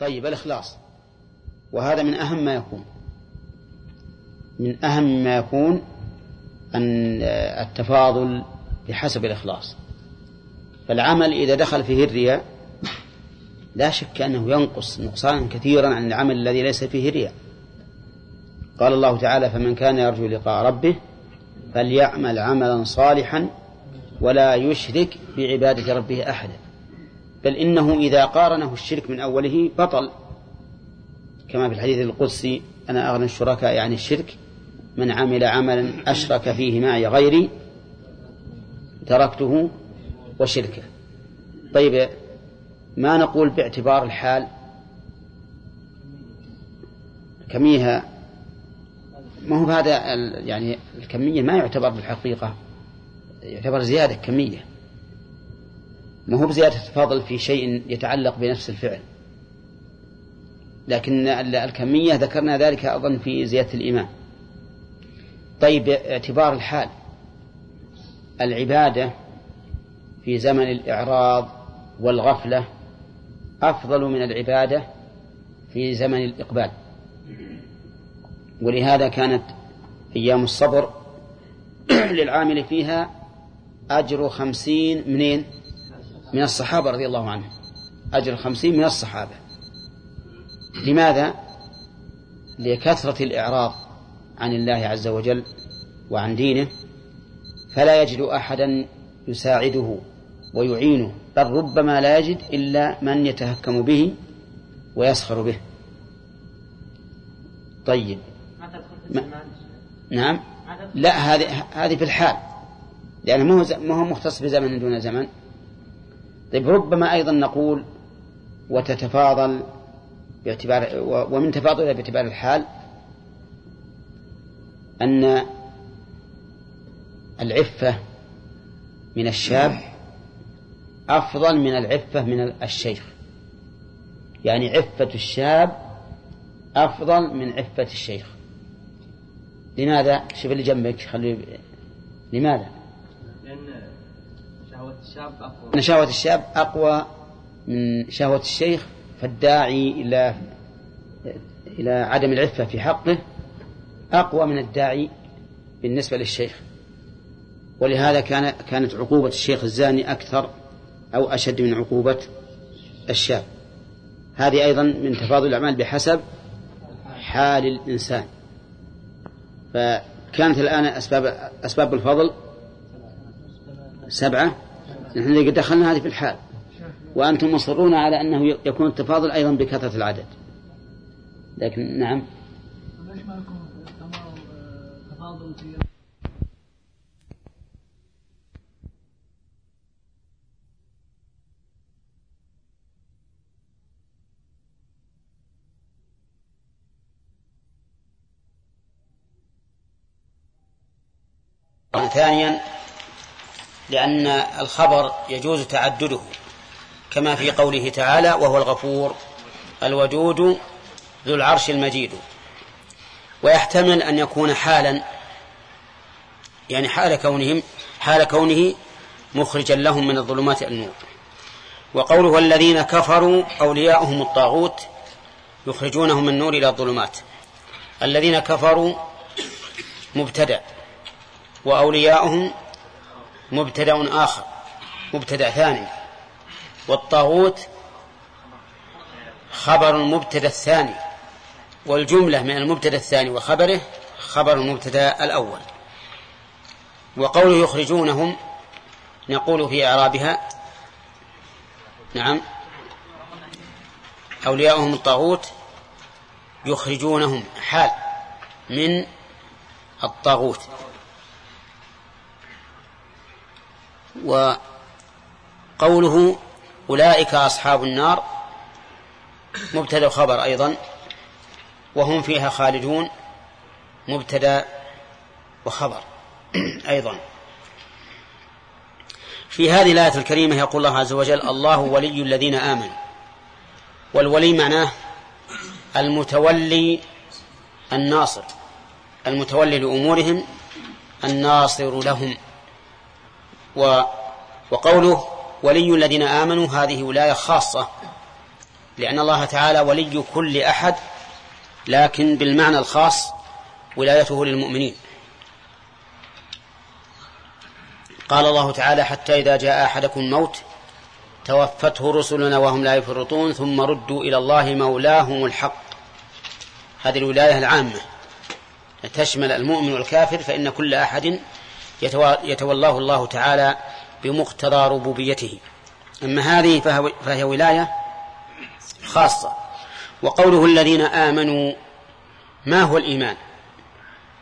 طيب الإخلاص. وهذا من أهم ما يكون. من أهم ما يكون أن التفاضل بحسب الإخلاص. فالعمل إذا دخل فيه الرياء لا شك أنه ينقص نقصانا كثيرا عن العمل الذي ليس فيه رياء. قال الله تعالى فمن كان يرجو لقاء ربه فليعمل عملا صالحا ولا يشرك بعبادة ربه أحدا. بل إنه إذا قارنه الشرك من أوله بطل. كما في الحديث القدسي أنا أغنى الشركاء يعني الشرك من عمل عملا أشرك فيه معي غيري تركته وشركه. طيب ما نقول باعتبار الحال؟ كميها ما هو هذا يعني الكمية ما يعتبر بالحقيقة يعتبر زيادة كمية. ما هو بزيادة تفاضل في شيء يتعلق بنفس الفعل. لكن الكمية ذكرنا ذلك أظن في زيادة الإيمان. طيب باعتبار الحال. العبادة في زمن الإعراض والغفلة أفضل من العبادة في زمن الإقبال. ولهذا كانت أيام الصبر للعامل فيها أجر خمسين منين؟ من الصحابة رضي الله عنهم. أجر خمسين من الصحابة. لماذا؟ لكثرة الإعراض عن الله عز وجل وعن دينه فلا يجد أحدا يساعده ويعينه بل ربما لا يجد إلا من يتهكم به ويسخر به. طيب. ما نعم. لا هذه هذه في الحال. لأنه ما هو ما هو مختص بزمن دون زمن. طيب ربما أيضا نقول وتتفاضل باعتبار ومن تفاضلها باعتبار الحال أن العفة من الشاب أفضل من العفة من الشيخ يعني عفة الشاب أفضل من عفة الشيخ لماذا؟ شوف اللي جنبك خليه لماذا؟ لأن شهوة الشاب أقوى أن الشاب أقوى من شهوة الشيخ فالداعي إلى إلى عدم العفة في حقه أقوى من الداعي بالنسبة للشيخ. ولهذا كان كانت عقوبة الشيخ الزاني أكثر أو أشد من عقوبة الشاب. هذه أيضا من تفاضل الأعمال بحسب حال الإنسان. فكانت الآن أسباب أسباب الفضل سبعة. نحن دخلنا هذه في الحال. وأنتم مصرون على أنه يكون التفاضل أيضا بكثرة العدد. لكن نعم. ليش ما يكون في ثانيا لأن الخبر يجوز تعدده كما في قوله تعالى وهو الغفور الودود ذو العرش المجيد ويحتمل أن يكون حالا يعني حال كونهم حال كونه مخرجا لهم من الظلمات النور. وقوله الذين كفروا أولياؤهم الطاغوت يخرجونهم من النور إلى الظلمات الذين كفروا مبتدأ وأولياؤهم مبتدأ آخر مبتدأ ثاني. والطاغوت خبر المبتدأ الثاني. والجملة من المبتدأ الثاني وخبره خبر المبتدأ الأول. وقوله يخرجونهم نقول في إعرابها نعم أولياؤهم الطاغوت يخرجونهم حال من الطاغوت. وقوله أولئك أصحاب النار مبتدأ خبر أيضا وهم فيها خالدون مبتدأ وخبر أيضا. في هذه الآية الكريمة يقول الله عز وجل الله ولي الذين آمنوا. والولي معناه المتولي الناصر المتولي لأمورهم الناصر لهم. و وقوله ولي الذين آمنوا هذه ولاية خاصة لأن الله تعالى ولي كل أحد لكن بالمعنى الخاص ولايته للمؤمنين. قال الله تعالى حتى إذا جاء أحدكم الموت توفته رسلنا وهم لا يفرطون ثم ردوا إلى الله مولاهم الحق. هذه الولاية العامة. تشمل المؤمن والكافر فإن كل أحد يتولاه الله تعالى بمقتضى ربوبيته. أما هذه فهي ولاية خاصة. وقوله الذين آمنوا ما هو الإيمان؟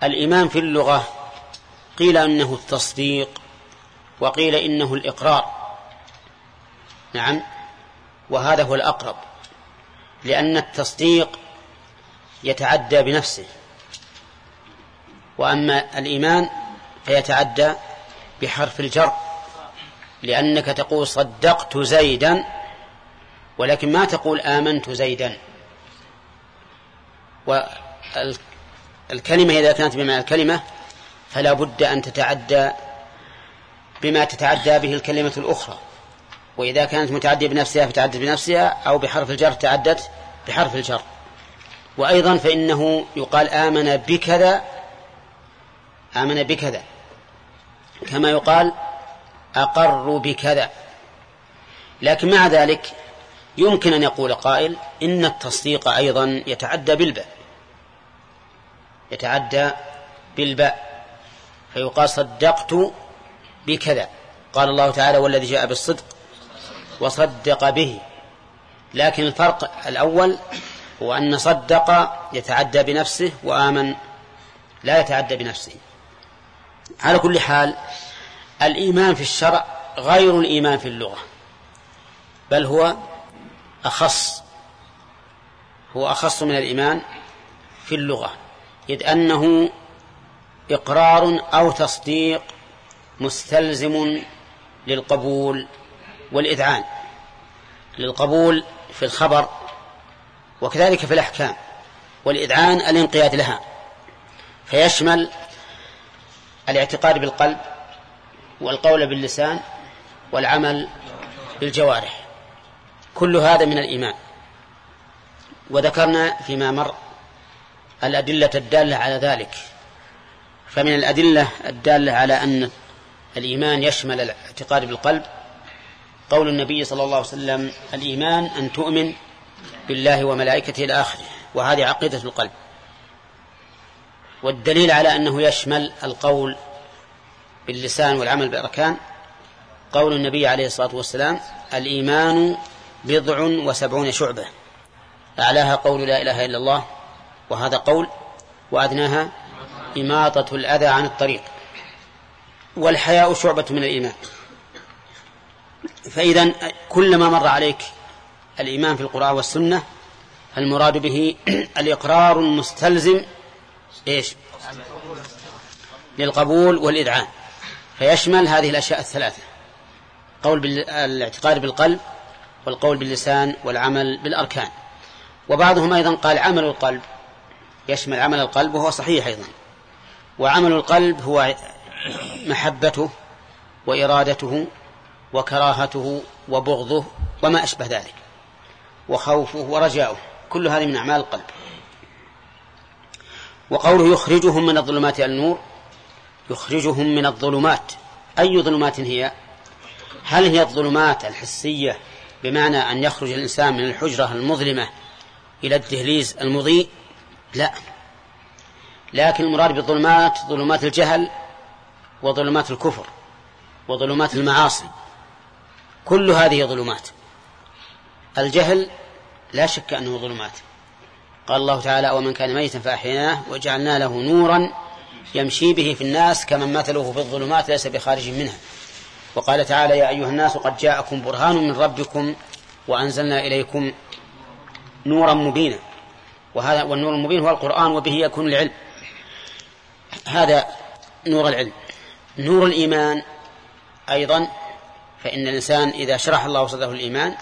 الإيمان في اللغة قيل أنه التصديق وقيل إنه الإقرار. نعم. وهذا هو الأقرب. لأن التصديق يتعدى بنفسه. وأما الإيمان فيتعدى بحرف الجر لأنك تقول صدقت زيدا ولكن ما تقول آمنت زيدا. والكلمة إذا كانت بمعنى الكلمة فلا بد أن تتعدى بما تتعدى به الكلمة الأخرى. وإذا كانت متعدية بنفسها فتعدت بنفسها أو بحرف الجر تعدت بحرف الجر. وأيضا فإنه يقال آمن بكذا آمن بكذا. كما يقال أقر بكذا. لكن مع ذلك يمكن أن يقول قائل إن التصديق أيضا يتعدى بالباء. يتعدى بالباء. فيقال صدقت بكذا. قال الله تعالى والذي جاء بالصدق وصدق به. لكن الفرق الأول هو أن صدق يتعدى بنفسه وآمن لا يتعدى بنفسه. على كل حال الإيمان في الشرع غير الإيمان في اللغة بل هو أخص هو أخص من الإيمان في اللغة إذ أنه إقرار أو تصديق مستلزم للقبول والإذعان للقبول في الخبر وكذلك في الأحكام والإذعان الانقياد لها فيشمل الاعتقاد بالقلب والقول باللسان والعمل بالجوارح. كل هذا من الإيمان. وذكرنا فيما مر الأدلة الدالة على ذلك. فمن الأدلة الدالة على أن الإيمان يشمل الاعتقاد بالقلب قول النبي صلى الله عليه وسلم الإيمان أن تؤمن بالله وملائكته إلى آخره وهذه عقيدة القلب. والدليل على أنه يشمل القول باللسان والعمل بالأركان قول النبي عليه الصلاة والسلام الإيمان بضع وسبعون شعبة. أعلاها قول لا إله إلا الله وهذا قول وأدناها إماطة الأذى عن الطريق. والحياء شعبة من الإيمان. فإذا كلما مر عليك الإيمان في القرآن والسنة المراد به الإقرار المستلزم إيش؟ للقبول والإذعان. فيشمل هذه الأشياء الثلاثة. قول بالاعتقاد بالقلب والقول باللسان والعمل بالأركان. وبعضهم أيضا قال عمل القلب. يشمل عمل القلب وهو صحيح أيضا. وعمل القلب هو محبته وإرادته وكراهته وبغضه وما أشبه ذلك. وخوفه ورجاؤه. كل هذه من أعمال القلب. وقوله يخرجهم من الظلمات إلى النور يخرجهم من الظلمات. أي ظلمات هي؟ هل هي الظلمات الحسية بمعنى أن يخرج الإنسان من الحجرة المظلمة إلى الدهليز المضيء؟ لا. لكن المراد بالظلمات ظلمات الجهل وظلمات الكفر وظلمات المعاصي. كل هذه ظلمات. الجهل لا شك أنه ظلمات. قال الله تعالى ومن كان ميتا فأحييناه وجعلنا له نورا يمشي به في الناس كمن مثله في الظلمات ليس بخارج منها. وقال تعالى يا أيها الناس قد جاءكم برهان من ربكم وأنزلنا إليكم نورا مبينا. وهذا والنور المبين هو القرآن وبه يكون العلم. هذا نور العلم. نور الإيمان أيضا فإن الإنسان إذا شرح الله صدره الإيمان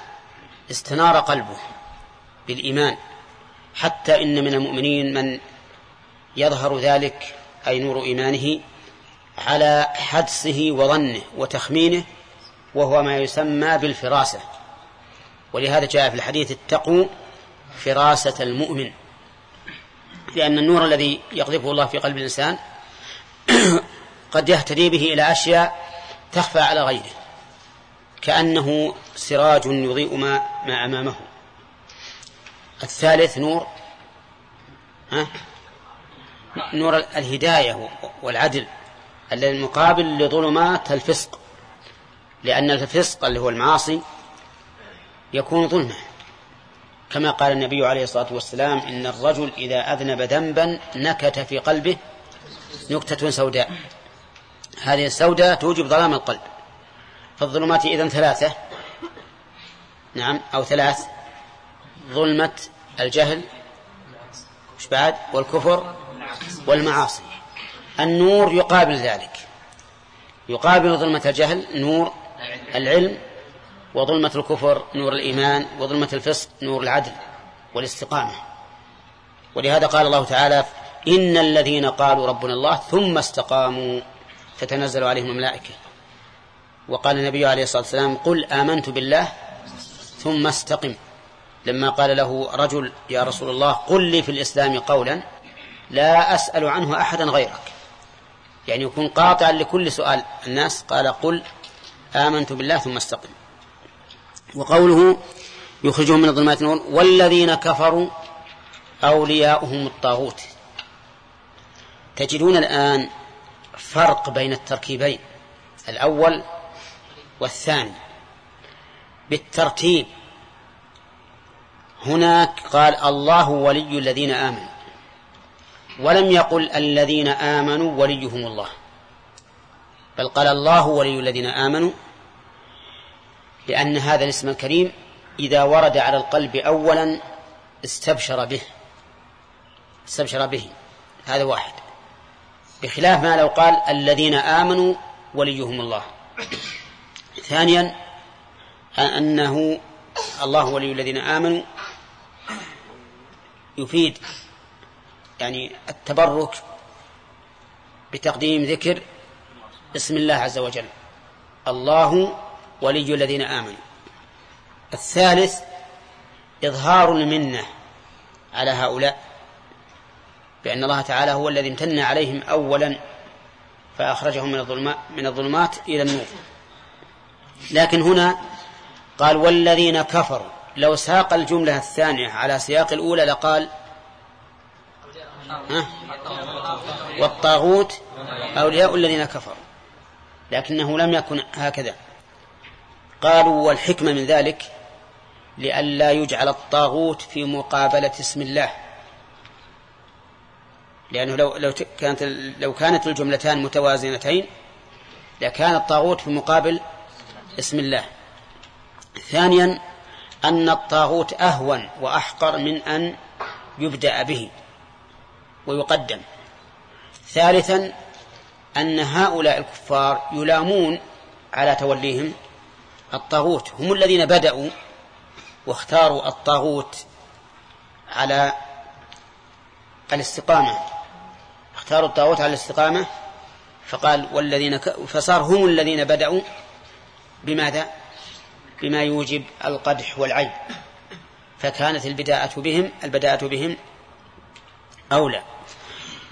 استنار قلبه بالإيمان. حتى إن من المؤمنين من يظهر ذلك أي نور إيمانه على حدسه وظنه وتخمينه وهو ما يسمى بالفراسة. ولهذا جاء في الحديث اتقوا فراسة المؤمن. لأن النور الذي يقذفه الله في قلب الإنسان قد يهتدي به إلى أشياء تخفى على غيره كأنه سراج يضيء ما, ما أمامه. الثالث نور ها؟ نور الهداية والعدل الذي المقابل لظلمات الفسق لأن الفسق اللي هو المعاصي يكون ظلمة. كما قال النبي عليه الصلاة والسلام إن الرجل إذا أذنب ذنبا نكت في قلبه نكتة سوداء. هذه السوداء توجب ظلام القلب. فالظلمات إذن ثلاثة نعم أو ثلاث. ظلمة الجهل وش بعد والكفر والمعاصي. النور يقابل ذلك. يقابل ظلمة الجهل نور العلم وظلمة الكفر نور الإيمان وظلمة الفسق نور العدل والاستقامة. ولهذا قال الله تعالى إن الذين قالوا ربنا الله ثم استقاموا تتنزل عليهم الملائكة. وقال النبي عليه الصلاة والسلام قل آمنت بالله ثم استقم. لما قال له رجل يا رسول الله قل لي في الإسلام قولا لا أسأل عنه أحدا غيرك. يعني يكون قاطعا لكل سؤال الناس قال قل آمنت بالله ثم استقم. وقوله يخرجهم من الظلمات النور والذين كفروا أولياؤهم الطاغوت. تجدون الآن فرق بين التركيبين الأول والثاني. بالترتيب هناك قال الله ولي الذين آمنوا. ولم يقل الذين آمنوا وليهم الله. بل قال الله ولي الذين آمنوا لأن هذا الاسم الكريم إذا ورد على القلب أولا استبشر به. استبشر به. هذا واحد. بخلاف ما لو قال الذين آمنوا وليهم الله. ثانيا أنه الله ولي الذين آمنوا يفيد يعني التبرك بتقديم ذكر اسم الله عز وجل. الله ولي الذين آمنوا. الثالث إظهار المنة على هؤلاء بأن الله تعالى هو الذي امتن عليهم أولا فأخرجهم من الظلمات من الظلمات إلى النور. لكن هنا قال والذين كفروا لو ساق الجملة الثانية على سياق الأولى لقال ها؟ والطاغوت أولياء الذين كفروا لكنه لم يكن هكذا. قالوا والحكمة من ذلك لئلا يجعل الطاغوت في مقابلة اسم الله. لأنه لو لو كانت لو كانت الجملتان متوازنتين لكان الطاغوت في مقابل اسم الله. ثانيا أن الطاغوت أهون وأحقر من أن يبدأ به ويقدم. ثالثا أن هؤلاء الكفار يلامون على توليهم الطاغوت. هم الذين بدأوا واختاروا الطاغوت على الاستقامة. اختاروا الطاغوت على الاستقامة فقال والذين ك... فصار هم الذين بدأوا بماذا؟ بما يوجب القدح والعيب. فكانت البداءة بهم البداءة بهم أولى.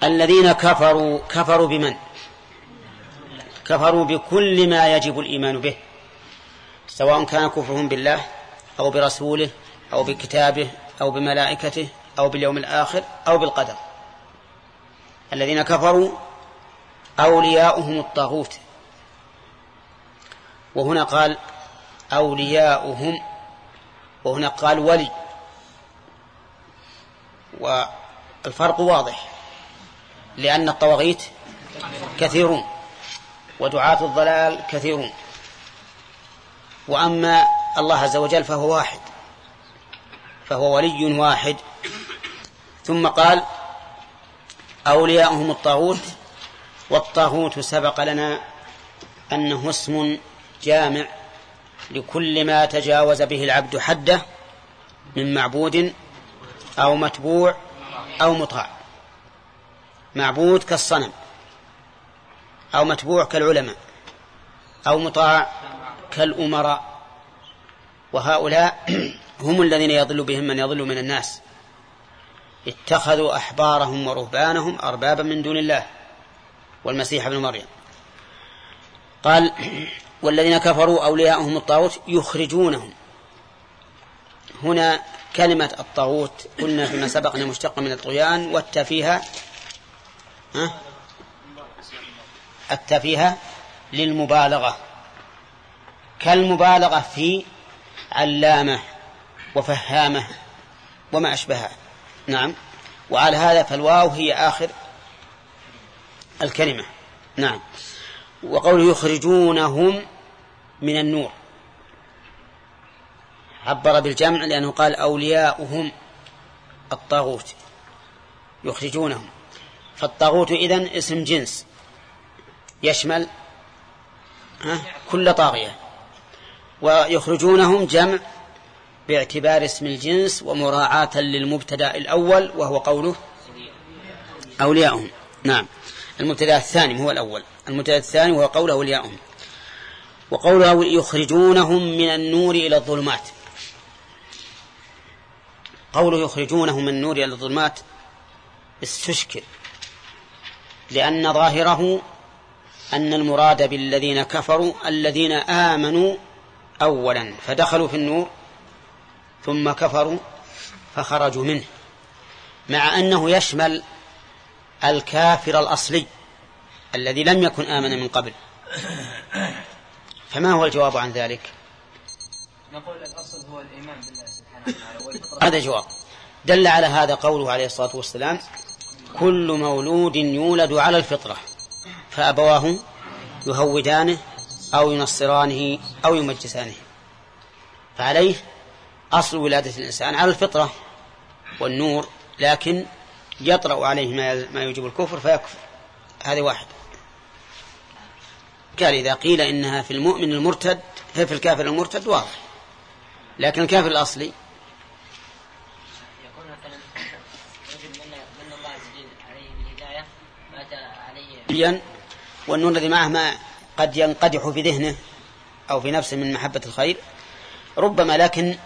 الذين كفروا كفروا بمن؟ كفروا بكل ما يجب الإيمان به سواء كان كفرهم بالله أو برسوله أو بكتابه أو بملائكته أو باليوم الآخر أو بالقدر. الذين كفروا أولياؤهم الطاغوت. وهنا قال أولياؤهم وهنا قال ولي. والفرق واضح لأن الطواغيت كثيرون ودعاة الضلال كثيرون. وأما الله عز وجل فهو واحد فهو ولي واحد. ثم قال أولياؤهم الطاغوت والطاغوت سبق لنا أنه اسم جامع. لكل ما تجاوز به العبد حده من معبود أو متبوع أو مطاع. معبود كالصنم أو متبوع كالعلماء أو مطاع كالأمراء. وهؤلاء هم الذين يضل بهم من يضل من الناس. اتخذوا أحبارهم ورهبانهم أربابا من دون الله. والمسيح ابن مريم. قال والذين كفروا أولياءهم الطاغوت يخرجونهم. هنا كلمة الطاغوت قلنا فيما سبق أنها مشتقة من الطغيان والتا فيها ها؟ التا فيها للمبالغة. كالمبالغة في علامة وفهامة وما أشبهها. نعم. وعلى هذا فالواو هي آخر الكلمة. نعم. وقوله يخرجونهم من النور. عبر بالجمع لأنه قال أولياؤهم الطاغوت. يخرجونهم. فالطاغوت إذن اسم جنس. يشمل كل طاغية. ويخرجونهم جمع باعتبار اسم الجنس ومراعاة للمبتدأ الأول وهو قوله أولياؤهم. نعم. المبتدأ الثاني هو الأول. المبتدأ الثاني وهو قوله أولياؤهم وقوله يخرجونهم من النور إلى الظلمات. قوله يخرجونهم من النور إلى الظلمات استشكل. لأن ظاهره أن المراد بالذين كفروا الذين آمنوا أولا فدخلوا في النور ثم كفروا فخرجوا منه مع أنه يشمل الكافر الأصلي. الذي لم يكن آمن من قبل. فما هو الجواب عن ذلك؟ نقول الأصل هو الإيمان بالله سبحانه وتعالى هذا جواب. دل على هذا قوله عليه الصلاة والسلام كل مولود يولد على الفطرة فأبواه يهودانه أو ينصرانه أو يمجسانه. فعليه أصل ولادة الإنسان على الفطرة والنور لكن يطرأ عليه ما ما يوجب الكفر فيكفر. هذه واحد. قال إذا قيل إنها في المؤمن المرتد في الكافر المرتد واضح. لكن الكافر الأصلي؟ يكون مثلا رجل من من الله عز وجل عليه مات عليه والنور الذي معه ما قد ينقدح في ذهنه أو في نفسه من محبة الخير. ربما لكن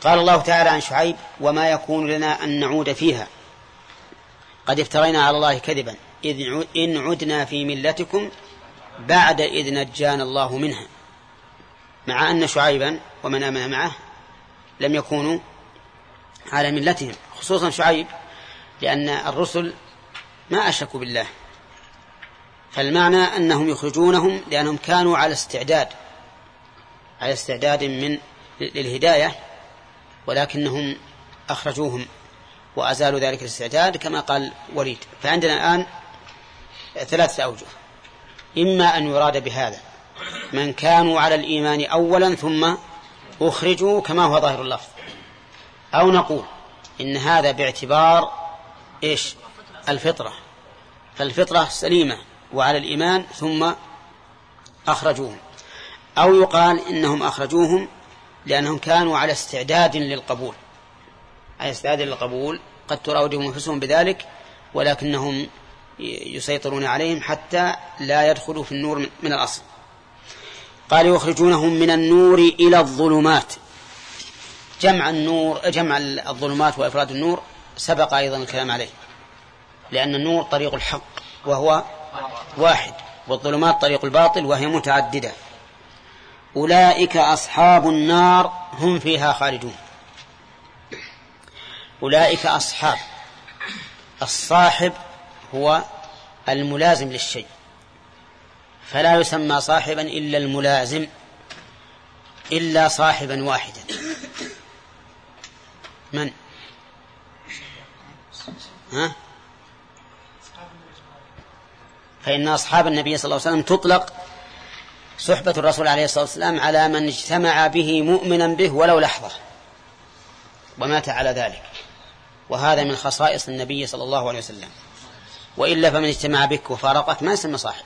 قال الله تعالى عن شعيب وما يكون لنا أن نعود فيها. قد افترينا على الله كذبا. إذ إن عدنا في ملتكم بعد إذ نجانا الله منها. مع أن شعيبا ومن آمن معه لم يكونوا على ملتهم خصوصا شعيب لأن الرسل ما أشركوا بالله. فالمعنى أنهم يخرجونهم لأنهم كانوا على استعداد على استعداد من للهداية ولكنهم أخرجوهم وأزالوا ذلك الاستعداد كما قال وليد. فعندنا الآن ثلاثة أوجه. إما أن يراد بهذا. من كانوا على الإيمان أولا ثم أخرجوا كما هو ظاهر اللفظ. أو نقول إن هذا باعتبار إيش؟ الفطرة. فالفطرة سليمة وعلى الإيمان ثم أخرجوهم. أو يقال إنهم أخرجوهم لأنهم كانوا على استعداد للقبول. على استعداد للقبول. قد تراودهم أنفسهم بذلك ولكنهم يسيطرون عليهم حتى لا يدخلوا في النور من الأصل. قال يخرجونهم من النور إلى الظلمات. جمع النور جمع الظلمات وإفراد النور سبق أيضا الكلام عليه لأن النور طريق الحق وهو واحد والظلمات طريق الباطل وهي متعددة. أولئك أصحاب النار هم فيها خالدون. أولئك أصحاب الصاحب هو الملازم للشيء. فلا يسمى صاحبا إلا الملازم إلا صاحبا واحدا. من؟ ها؟ فإن أصحاب النبي صلى الله عليه وسلم تطلق صحبة الرسول عليه الصلاة والسلام على من اجتمع به مؤمنا به ولو لحظة ومات على ذلك. وهذا من خصائص النبي صلى الله عليه وسلم. وإلا فمن اجتمع بك وفارقك ما يسمى صاحب.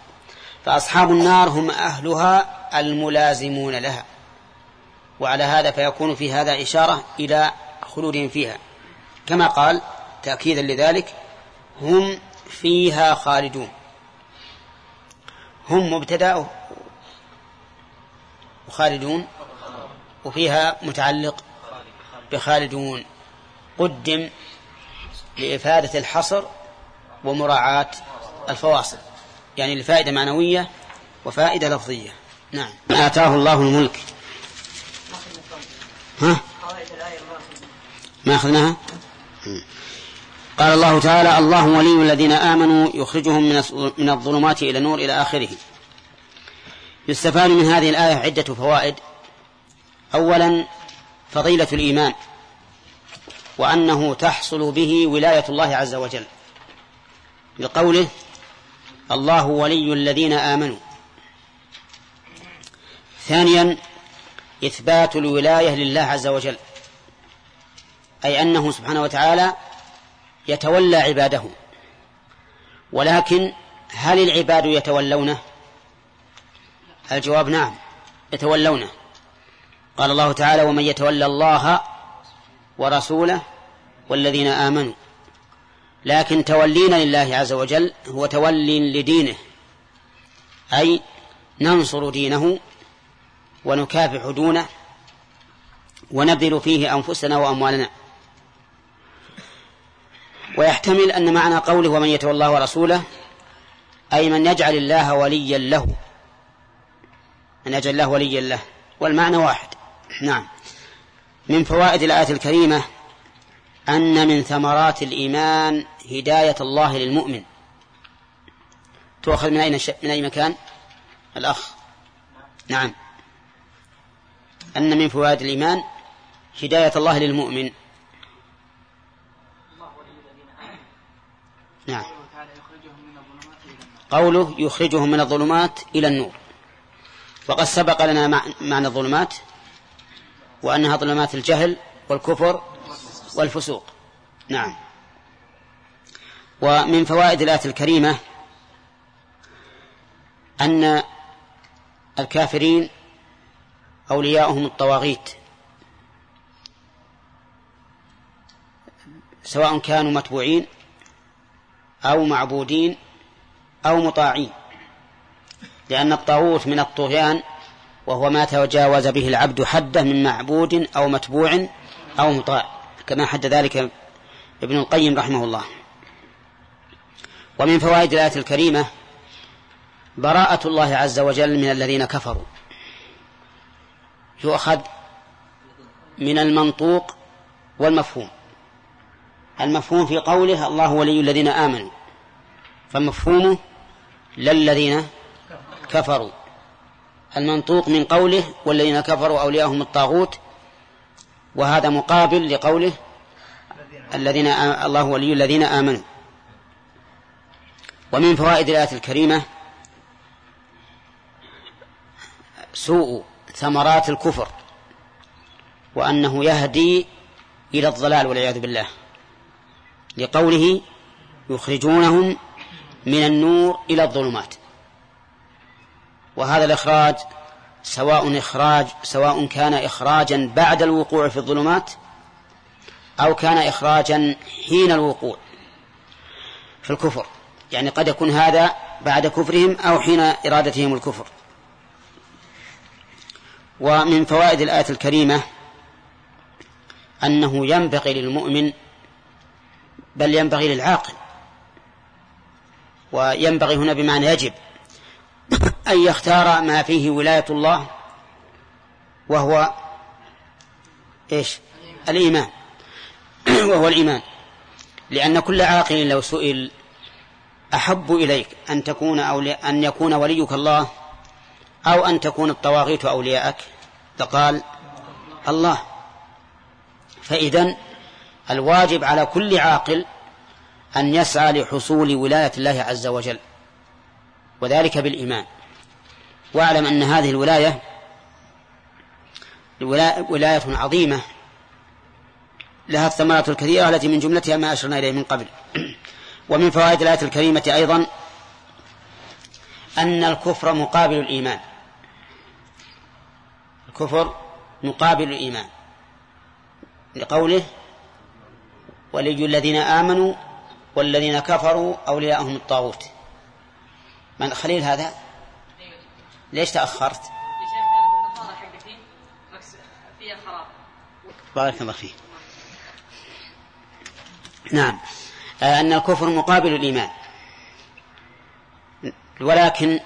فأصحاب النار هم أهلها الملازمون لها. وعلى هذا فيكون في هذا إشارة إلى خلودهم فيها. كما قال تأكيدا لذلك هم فيها خالدون. هم مبتدأ وخالدون وفيها متعلق بخالدون. قدم لإفادة الحصر ومراعاة الفواصل يعني لفائدة معنوية وفائدة لفظية. نعم. آتاه الله الملك. ها؟ ما أخذناها؟ قال الله تعالى الله ولي الذين آمنوا يخرجهم من الظلمات إلى النور إلى آخره. يستفاد من هذه الآية عدة فوائد. أولا فضيلة الإيمان وأنه تحصل به ولاية الله عز وجل. لقوله الله ولي الذين آمنوا. ثانيا إثبات الولاية لله عز وجل أي أنه سبحانه وتعالى يتولى عباده. ولكن هل العباد يتولونه؟ الجواب نعم يتولونه. قال الله تعالى ومن يتولى الله ورسوله والذين آمنوا لكن تولينا لله عز وجل هو تولي لدينه أي ننصر دينه ونكافح دونه ونبذل فيه أنفسنا وأموالنا. ويحتمل أن معنى قوله ومن يتولى الله ورسوله أي من يجعل الله وليا له من يجعل الله وليا له. والمعنى واحد. نعم. من فوائد الآية الكريمة أن من ثمرات الإيمان هداية الله للمؤمن. تؤخذ من أين من أي مكان؟ الأخ. نعم. أن من فوائد الإيمان هداية الله للمؤمن. نعم. قوله يخرجهم من الظلمات إلى النور. وقد سبق لنا معنى الظلمات وأنها ظلمات الجهل والكفر والفسوق. نعم. ومن فوائد الآية الكريمة أن الكافرين أولياؤهم الطواغيت سواء كانوا متبوعين أو معبودين أو مطاعين لأن الطاغوت من الطغيان وهو ما تجاوز به العبد حده من معبود أو متبوع أو مطاع كما حد ذلك ابن القيم رحمه الله. ومن فوائد الآية الكريمة براءة الله عز وجل من الذين كفروا. يؤخذ من المنطوق والمفهوم. المفهوم في قوله الله ولي الذين آمنوا. فمفهومه للذين كفروا. المنطوق من قوله والذين كفروا أولياءهم الطاغوت وهذا مقابل لقوله الذين الله ولي الذين آمنوا. ومن فوائد الآية الكريمة سوء ثمرات الكفر وأنه يهدي إلى الضلال والعياذ بالله لقوله يخرجونهم من النور إلى الظلمات وهذا الإخراج سواء إخراج سواء كان إخراجا بعد الوقوع في الظلمات أو كان إخراجا حين الوقوع في الكفر يعني قد يكون هذا بعد كفرهم أو حين إرادتهم الكفر. ومن فوائد الآية الكريمة أنه ينبغي للمؤمن بل ينبغي للعاقل وينبغي هنا بمعنى يجب أن يختار ما فيه ولاية الله وهو إيش؟ الإيمان. وهو الإيمان. لأن كل عاقل لو سئل أحب إليك أن تكون أولي أن يكون وليك الله أو أن تكون الطواغيت أولياءك. فقال الله فإذا الواجب على كل عاقل أن يسعى لحصول ولاية الله عز وجل وذلك بالإيمان. واعلم أن هذه الولاية ولاية عظيمة لها الثمرات الكثيرة التي من جملتها ما أشرنا إليه من قبل. ومن فوائد الآية الكريمة أيضا أن الكفر مقابل الإيمان. الكفر مقابل الإيمان. لقوله ولي الذين آمنوا والذين كفروا أولياءهم الطاغوت. من خليل هذا؟ ليش تأخرت؟ بارك الله فيك. نعم. أن الكفر مقابل الإيمان. ولكن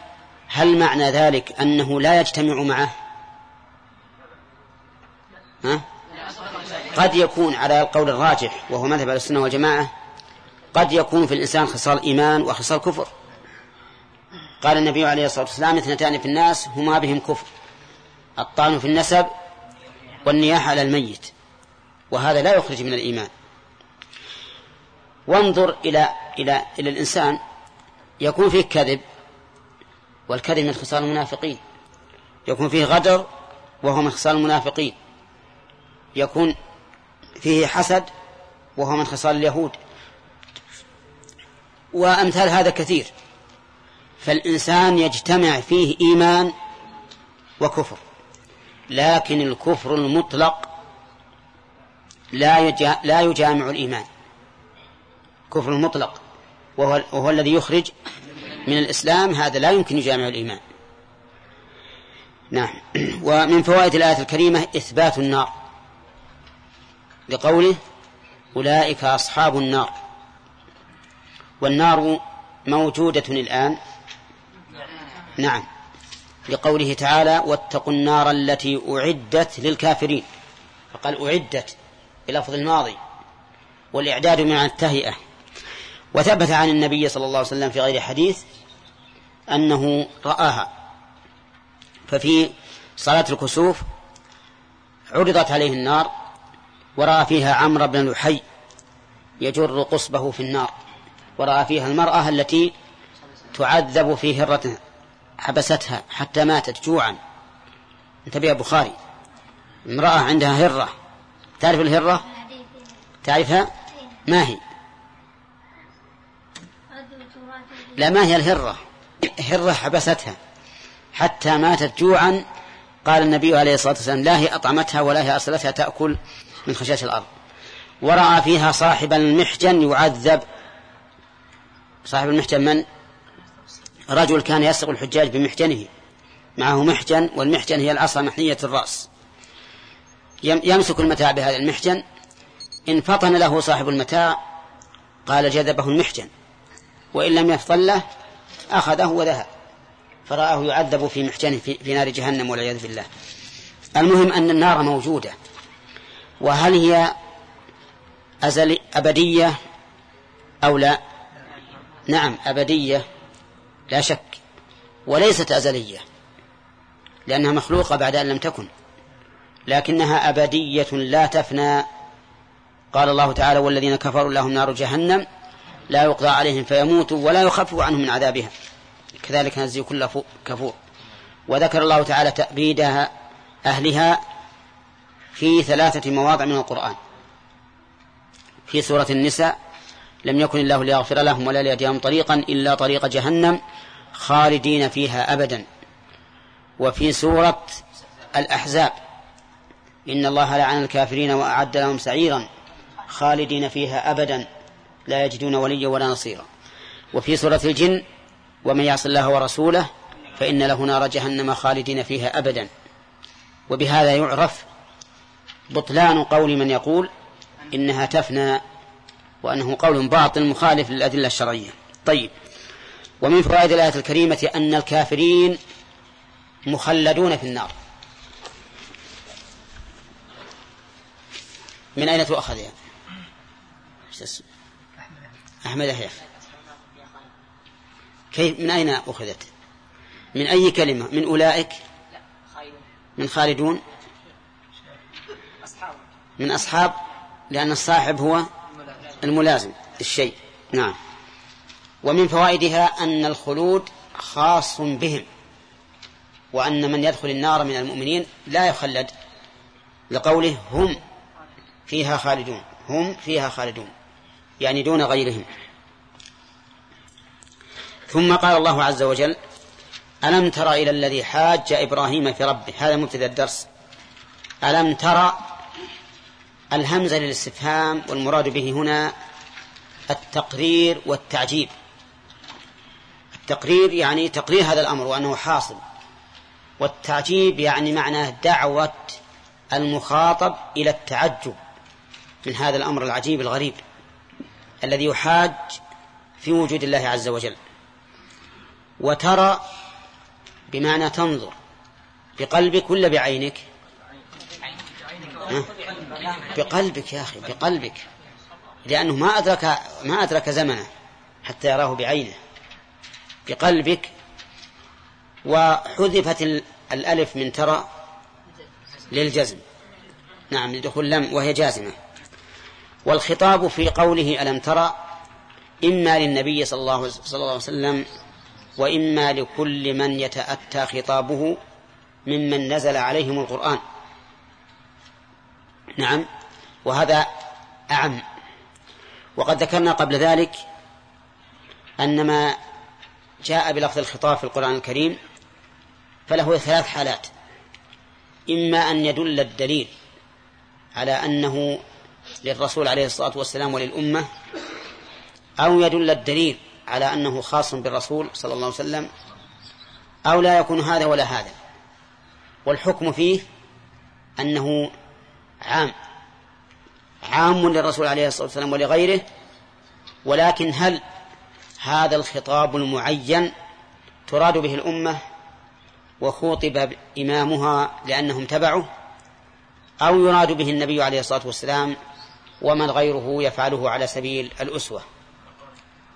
هل معنى ذلك أنه لا يجتمع معه؟ ها؟ قد يكون على القول الراجح وهو مذهب السنة والجماعة قد يكون في الإنسان خصال إيمان وخصال كفر. قال النبي عليه الصلاة والسلام اثنتان في الناس هما بهم كفر. الطعن في النسب والنياحة على الميت. وهذا لا يخرج من الإيمان. وانظر إلى إلى إلى الإنسان يكون فيه كذب والكذب من خصال المنافقين. يكون فيه غدر وهو من خصال المنافقين. يكون فيه حسد وهو من خصال اليهود. وأمثال هذا كثير. فالإنسان يجتمع فيه إيمان وكفر. لكن الكفر المطلق لا لا يجامع الإيمان. كفر مطلق وهو, وهو الذي يخرج من الإسلام هذا لا يمكن يجامع الإيمان. نعم. ومن فوائد الآية الكريمة إثبات النار. لقوله أولئك أصحاب النار. والنار موجودة الآن. نعم. لقوله تعالى واتقوا النار التي أعدت للكافرين. فقال أعدت بلفظ الماضي. والإعداد من التهيئة. وثبت عن النبي صلى الله عليه وسلم في غير حديث أنه رآها. ففي صلاة الكسوف عرضت عليه النار ورأى فيها عمرو بن لحي يجر قصبه في النار ورأى فيها المرأة التي تعذب في هرة حبستها حتى ماتت جوعا. انتبه بخاري امرأة عندها هرة تعرف الهرة؟ تعرفها؟ ما هي؟ لا ما هي الهرة. هرة حبستها. حتى ماتت جوعا قال النبي عليه الصلاة والسلام لا هي أطعمتها ولا هي أرسلتها تأكل من خشاش الأرض. ورأى فيها صاحب المحجن يعذب. صاحب المحجن من؟ رجل كان يسرق الحجاج بمحجنه. معه محجن والمحجن هي العصا محنية الرأس. يمسك المتاع بهذا المحجن. إن فطن له صاحب المتاع قال جذبه المحجن. وإن لم يفطن له أخذه وذهب. فرآه يعذب في محجنه في نار جهنم والعياذ بالله. المهم أن النار موجودة. وهل هي أزل أبدية أو لا؟ نعم أبدية لا شك. وليست أزلية لأنها مخلوقة بعد أن لم تكن. لكنها أبدية لا تفنى. قال الله تعالى والذين كفروا لهم نار جهنم لا يقضى عليهم فيموتوا ولا يخفف عنهم من عذابها. كذلك نزي كل كفور. وذكر الله تعالى تأبيدها أهلها في ثلاثة مواضع من القرآن. في سورة النساء لم يكن الله ليغفر لهم ولا ليهديهم طريقا إلا طريق جهنم خالدين فيها أبدا. وفي سورة الأحزاب إن الله لعن الكافرين وأعد لهم سعيرا خالدين فيها أبدا. لا يجدون وليا ولا نصيرا. وفي سورة الجن ومن يعص الله ورسوله فإن له نار جهنم خالدين فيها أبدا. وبهذا يعرف بطلان قول من يقول إنها تفنى وأنه قول باطل مخالف للأدلة الشرعية. طيب ومن فوائد الآية الكريمة أن الكافرين مخلدون في النار. من أين تؤخذ يعني؟ أحمد يحيى. كيف من أين أخذت؟ من أي كلمة؟ من أولئك؟ من خالدون؟ من أصحاب؟ لأن الصاحب هو الملازم الشيء. نعم. ومن فوائدها أن الخلود خاص بهم وأن من يدخل النار من المؤمنين لا يخلد لقوله هم فيها خالدون هم فيها خالدون. يعني دون غيرهم. ثم قال الله عز وجل ألم تر إلى الذي حاج إبراهيم في ربه؟ هذا مبتدأ الدرس. ألم ترى الهمزة للاستفهام والمراد به هنا التقرير والتعجيب. التقرير يعني تقرير هذا الأمر وأنه حاصل. والتعجيب يعني معناه دعوة المخاطب إلى التعجب من هذا الأمر العجيب الغريب. الذي يحاج في وجود الله عز وجل. وترى بمعنى تنظر بقلبك ولا بعينك؟ بقلبك يا أخي بقلبك. لأنه ما أدرك ما أدرك زمنه حتى يراه بعينه. بقلبك وحذفت الألف من ترى للجزم. نعم لدخول لم وهي جازمة. والخطاب في قوله ألم ترى إما للنبي صلى الله, صلى الله عليه وسلم وإما لكل من يتأتى خطابه ممن نزل عليهم القرآن. نعم وهذا أعم. وقد ذكرنا قبل ذلك أن ما جاء بلفظ الخطاب في القرآن الكريم فله ثلاث حالات. إما أن يدل الدليل على أنه للرسول عليه الصلاة والسلام وللأمة أو يدل الدليل على أنه خاص بالرسول صلى الله عليه وسلم أو لا يكون هذا ولا هذا. والحكم فيه أنه عام عام للرسول عليه الصلاة والسلام ولغيره ولكن هل هذا الخطاب المعين تراد به الأمة وخوطب إمامها لأنهم تبعه أو يراد به النبي عليه الصلاة والسلام ومن غيره يفعله على سبيل الأسوة.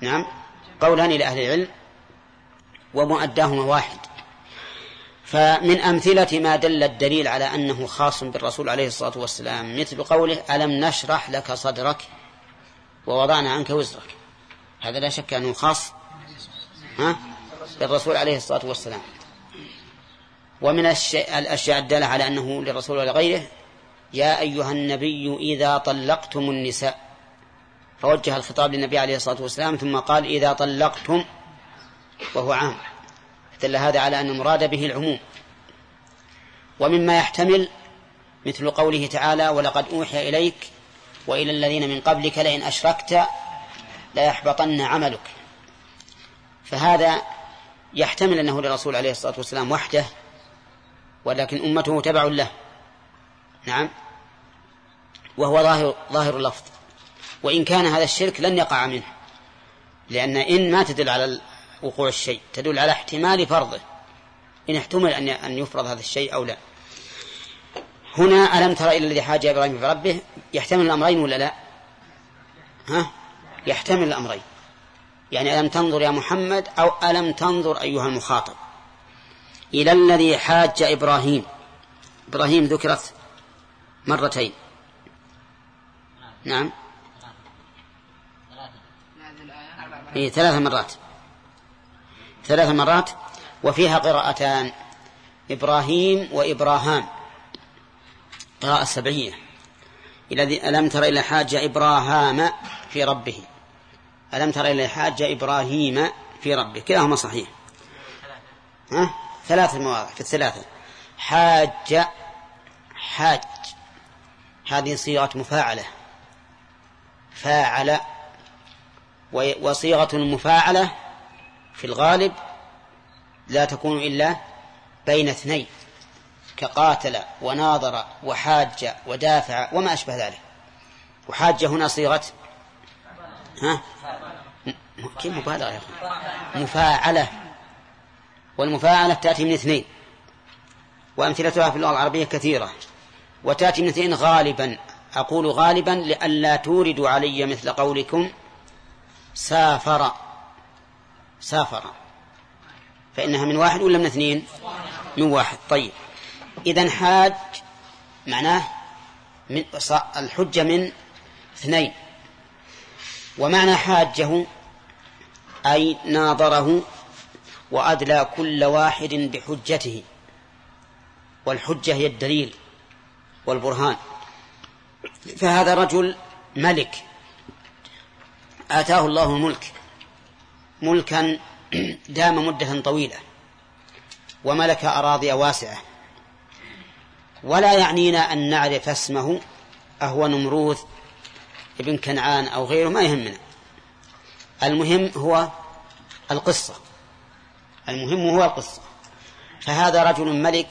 نعم. قولان لأهل العلم ومؤداهما واحد. فمن أمثلة ما دل الدليل على أنه خاص بالرسول عليه الصلاة والسلام مثل قوله ألم نشرح لك صدرك ووضعنا عنك وزرك هذا لا شك أنه خاص ها بالرسول عليه الصلاة والسلام. ومن الأشياء الدالة على أنه للرسول ولغيره يا أيها النبي إذا طلقتم النساء. فوجه الخطاب للنبي عليه الصلاة والسلام ثم قال إذا طلقتم وهو عام. دل هذا على أن المراد به العموم. ومما يحتمل مثل قوله تعالى ولقد أوحي إليك وإلى الذين من قبلك لئن أشركت ليحبطن عملك. فهذا يحتمل أنه للرسول عليه الصلاة والسلام وحده ولكن أمته تبع له. نعم. وهو ظاهر ظاهر اللفظ. وإن كان هذا الشرك لن يقع منه لأن إن ما تدل على وقوع الشيء تدل على احتمال فرضه. إن احتمل أن أن يفرض هذا الشيء أو لا. هنا ألم ترى إلى الذي حاج إبراهيم في ربه؟ يحتمل الأمرين ولا لا؟ ها؟ يحتمل الأمرين. يعني ألم تنظر يا محمد أو ألم تنظر أيها المخاطب؟ إلى الذي حاج إبراهيم. إبراهيم ذكرت مرتين. نعم. إيه ثلاث مرات. ثلاث مرات. وفيها قراءتان. إبراهيم وإبراهام. قراءة سبعية. الذي ألم تر إلى حاج إبراهام في ربه؟ ألم تر إلى حاج إبراهيم في ربه؟ كلاهما صحيح. ها؟ ثلاث مواضع. في الثلاثة. حاج حاج. هذه صيغة مفاعلة. فاعل وصيغة المفاعلة في الغالب لا تكون إلا بين اثنين كقاتل وناظر وحاج ودافع وما أشبه ذلك. وحاج هنا صيغة ها؟ كيف مبالغة يا أخي؟ مفاعلة. والمفاعلة تأتي من اثنين. وأمثلتها في اللغة العربية كثيرة. وتأتي من اثنين غالبا. أقول غالبا لئلا توردوا علي مثل قولكم سافر. سافر. فإنها من واحد ولا من اثنين؟ من واحد. طيب. إذا حاج معناه من الحجة من اثنين. ومعنى حاجة أي ناظره وأدلى كل واحد بحجته. والحجة هي الدليل والبرهان. فهذا رجل ملك. آتاه الله الملك. ملكا دام مدة طويلة. وملك أراضي واسعة. ولا يعنينا أن نعرف اسمه. أهو نمروذ ابن كنعان أو غيره ما يهمنا. المهم هو القصة. المهم هو القصة. فهذا رجل ملك.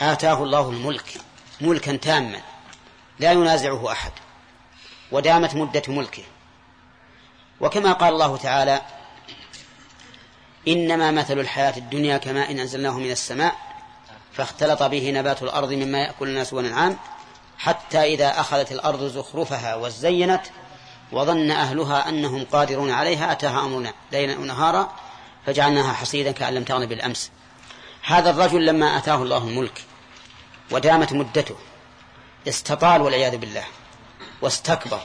آتاه الله الملك. ملكا تاما. لا ينازعه أحد ودامت مدة ملكه. وكما قال الله تعالى إنما مثل الحياة الدنيا كماء إن أنزلناه من السماء فاختلط به نبات الأرض مما يأكل الناس والأنعام حتى إذا أخذت الأرض زخرفها وزينت وظن أهلها أنهم قادرون عليها أتاها أمرنا ليلا ونهارا فجعلناها حصيدا كأن لم تغن بالأمس. هذا الرجل لما أتاه الله الملك ودامت مدته. استطال والعياذ بالله واستكبر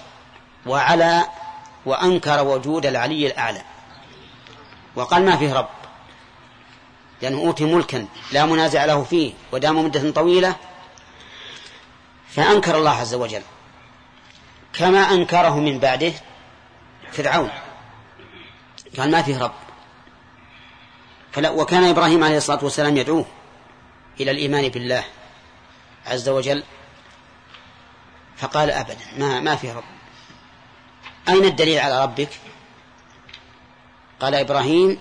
وعلى وأنكر وجود العلي الأعلى. وقال ما فيه رب؟ لأنه أوتي ملكا لا منازع له فيه ودام مدة طويلة. فأنكر الله عز وجل كما أنكره من بعده فرعون. قال ما فيه رب؟ فلا وكان إبراهيم عليه الصلاة والسلام يدعوه إلى الإيمان بالله عز وجل فقال أبدا ما ما في رب. أين الدليل على ربك؟ قال إبراهيم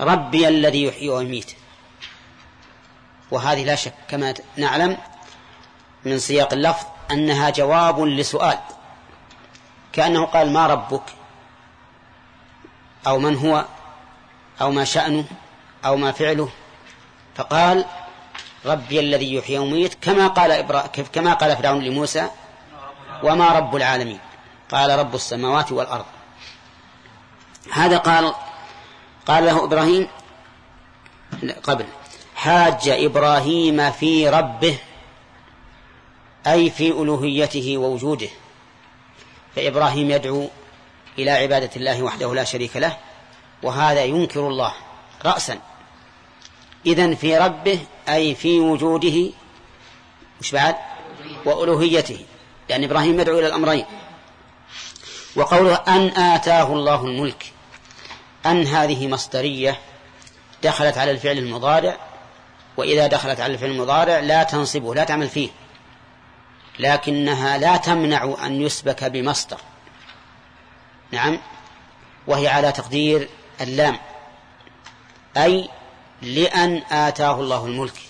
ربي الذي يحيي ويميت. وهذه لا شك كما نعلم من سياق اللفظ أنها جواب لسؤال. كأنه قال ما ربك؟ أو من هو؟ أو ما شأنه؟ أو ما فعله؟ فقال ربي الذي يحيي ويميت كما قال إبرا... كما قال فرعون لموسى وما رب العالمين. قال رب السماوات والأرض. هذا قال قال له إبراهيم قبل حاج إبراهيم في ربه أي في ألوهيته ووجوده. فإبراهيم يدعو إلى عبادة الله وحده لا شريك له وهذا ينكر الله رأسا. إذن في ربه أي في وجوده مش بعد؟ وألوهيته. لأن إبراهيم يدعو إلى الأمرين. وقوله أن آتاه الله الملك أن هذه مصدرية دخلت على الفعل المضارع وإذا دخلت على الفعل المضارع لا تنصبه لا تعمل فيه. لكنها لا تمنع أن يسبك بمصدر. نعم. وهي على تقدير اللام. أي لأن آتاه الله الملك.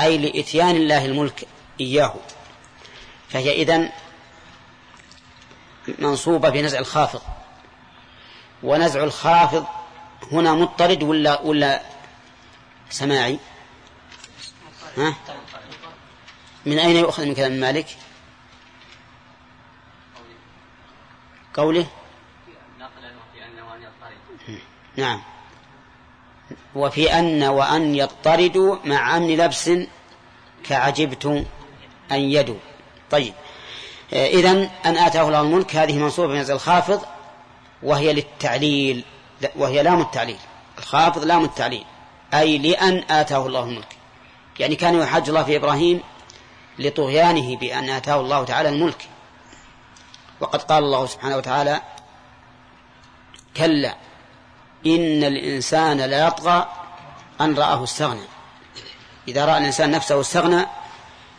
أي لإتيان الله الملك إياه. فهي إذن منصوبة بنزع الخافض. ونزع الخافض هنا مضطرد ولا ولا سماعي؟ ها؟ من أين يؤخذ من كلام مالك؟ قوله؟ نعم. وفي أن وأن يضطردوا مع أمن لبس كعجبت أن يدوا. طيب. إذن أن آتاه الله الملك هذه منصوبة من الخافض وهي للتعليل. وهي لام التعليل. الخافض لام التعليل. أي لأن آتاه الله الملك. يعني كان يحج الله في إبراهيم لطغيانه بأن آتاه الله تعالى الملك. وقد قال الله سبحانه وتعالى كلا إن الإنسان ليطغى أن رآه استغنى. إذا رأى الإنسان نفسه استغنى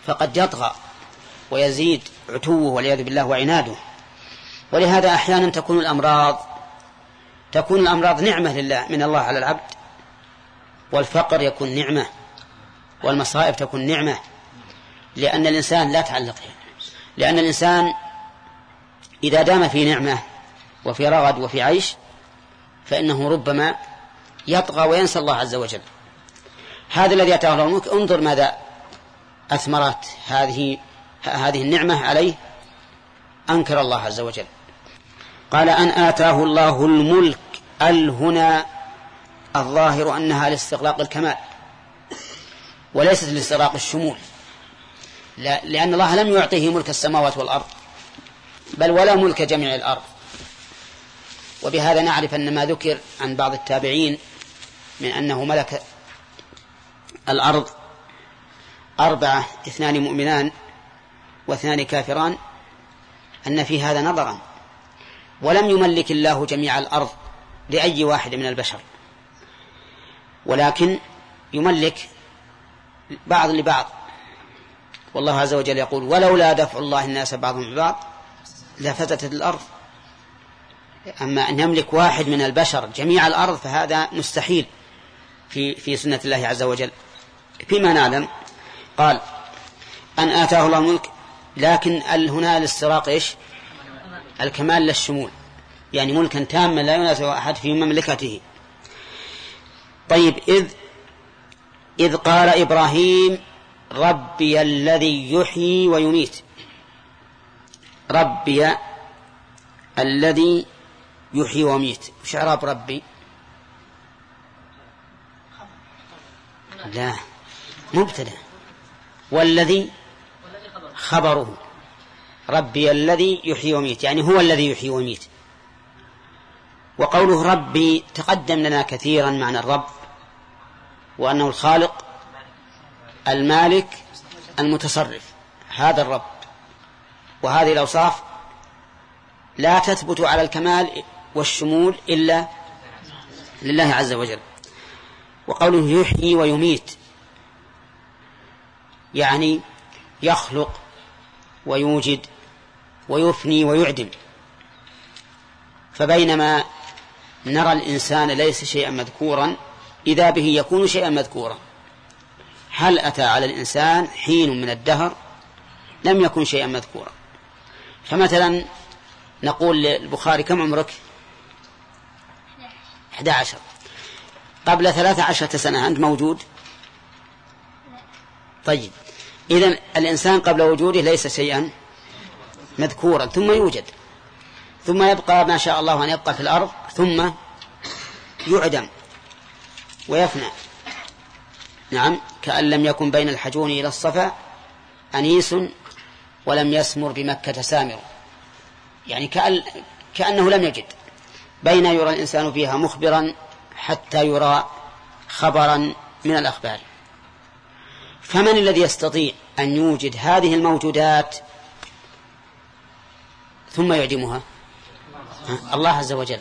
فقد يطغى ويزيد عتوه والعياذ بالله وعناده. ولهذا أحيانا تكون الأمراض تكون الأمراض نعمة لله من الله على العبد. والفقر يكون نعمة والمصائب تكون نعمة. لأن الإنسان لا تعلق لأن الإنسان إذا دام في نعمة وفي رغد وفي عيش فإنه ربما يطغى وينسى الله عز وجل. هذا الذي أتاه الله الملك انظر ماذا أثمرت هذه هذه النعمة عليه. أنكر الله عز وجل. قال أن آتاه الله الملك ال هنا الظاهر أنها لاستغلاق الكمال وليست لاستغراق الشمول. لا لأن الله لم يعطيه ملك السماوات والأرض بل ولا ملك جميع الأرض. وبهذا نعرف أن ما ذكر عن بعض التابعين من أنه ملك الأرض أربعة اثنان مؤمنان واثنان كافران أن في هذا نظرا. ولم يملك الله جميع الأرض لأي واحد من البشر. ولكن يملك بعض لبعض. والله عز وجل يقول ولولا دفع الله الناس بعضهم ببعض لفتت الأرض أما أن يملك واحد من البشر جميع الأرض فهذا مستحيل في في سنة الله عز وجل. فيما نعلم قال أن آتاه الله الملك لكن هنا الاستراق إيش؟ الكمال للشمول يعني ملكا تاما لا ينازع أحد في مملكته. طيب إذ إذ قال إبراهيم ربي الذي يحيي ويميت. ربي الذي يحيي ويميت. وش إعراب ربي. لا مبتدأ. والذي خبره. ربي الذي يحيي ويميت. يعني هو الذي يحيي ويميت. وقوله ربي تقدم لنا كثيرا معنى الرب وأنه الخالق المالك المتصرف. هذا الرب. وهذه الأوصاف لا تثبت على الكمال والشمول إلا لله عز وجل. وقوله يحيي ويميت يعني يخلق ويوجد ويفني ويعدم فبينما نرى الإنسان ليس شيئا مذكورا إذا به يكون شيئا مذكورا. هل أتى على الإنسان حين من الدهر؟ لم يكن شيئا مذكورا. فمثلا نقول للبخاري كم عمرك؟ 11 قبل ثلاث عشرة سنة أنت موجود؟ طيب. إذا الإنسان قبل وجوده ليس شيئا مذكورا ثم يوجد. ثم يبقى ما شاء الله أن يبقى في الأرض ثم يعدم ويفنى. نعم. كأن لم يكن بين الحجون إلى الصفا أنيس ولم يسمر بمكة سامر. يعني كأن كأنه لم يجد. بين يرى الإنسان فيها مخبرا حتى يرى خبرا من الأخبار. فمن الذي يستطيع أن يوجد هذه الموجودات ثم يعدمها؟ الله عز وجل.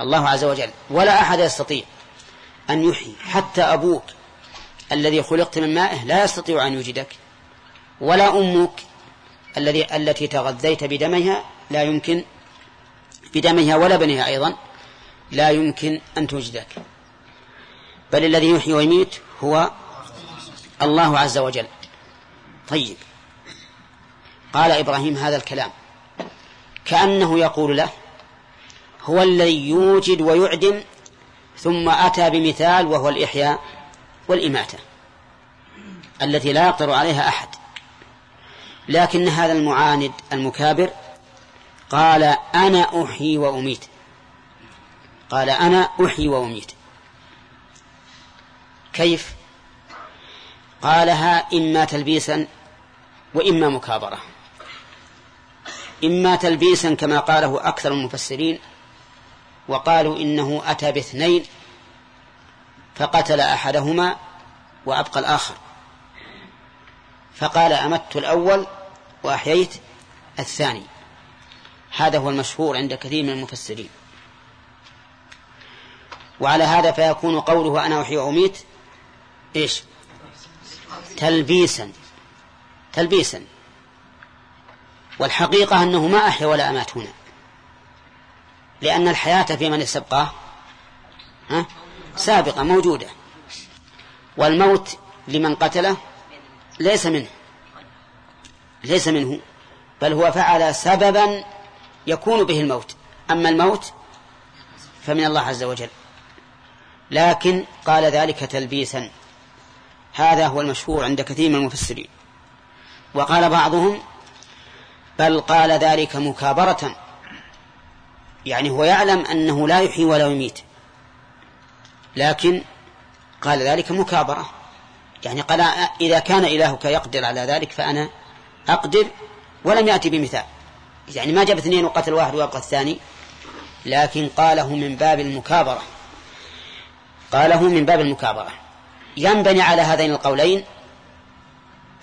الله عز وجل. ولا أحد يستطيع أن يحيي. حتى أبوك الذي خلقت من مائه لا يستطيع أن يوجدك. ولا أمك الذي التي تغذيت بدمها لا يمكن بدمها ولا بنها أيضا لا يمكن أن توجدك بل الذي يحيي ويميت هو الله عز وجل. طيب. قال إبراهيم هذا الكلام. كأنه يقول له هو الذي يوجد ويعدم ثم أتى بمثال وهو الإحياء والإماتة التي لا يقدر عليها أحد. لكن هذا المعاند المكابر قال أنا أحيي وأميت. قال أنا أحيي وأميت. كيف؟ قالها إما تلبيسا وإما مكابرة. إما تلبيسا كما قاله أكثر المفسرين وقالوا إنه أتى باثنين فقتل أحدهما وأبقى الآخر. فقال أمت الأول وأحييت الثاني. هذا هو المشهور عند كثير من المفسرين. وعلى هذا فيكون قوله أنا أحيي وأميت إيش؟ تلبيسا تلبيسا. والحقيقة أنه ما أحيا ولا أمات هنا. لأن الحياة في من استبقاه ها؟ سابقة موجودة. والموت لمن قتله ليس منه ليس منه بل هو فعل سببا يكون به الموت. أما الموت فمن الله عز وجل. لكن قال ذلك تلبيسا. هذا هو المشهور عند كثير من المفسرين. وقال بعضهم بل قال ذلك مكابرة. يعني هو يعلم أنه لا يحيي ولا يميت. لكن قال ذلك مكابرة. يعني قال إذا كان إلهك يقدر على ذلك فأنا أقدر ولم يأتي بمثال. يعني ما جاب اثنين وقتل واحد ويبقى الثاني لكن قاله من باب المكابرة. قاله من باب المكابرة. ينبني على هذين القولين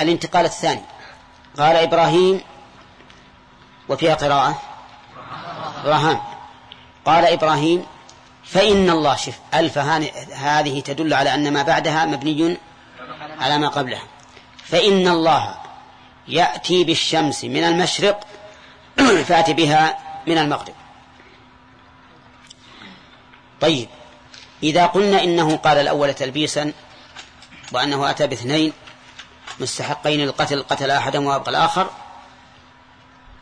الانتقال الثاني. قال إبراهيم وفيها قراءة. إبراهام قال إبراهيم فإن الله شف ألف هذه تدل على أن ما بعدها مبني على ما قبلها. فإن الله يأتي بالشمس من المشرق فأتي بها من المغرب. طيب إذا قلنا إنه قال الأول تلبيسا وأنه أتى باثنين مستحقين للقتل قتل أحدهم وأبقى الآخر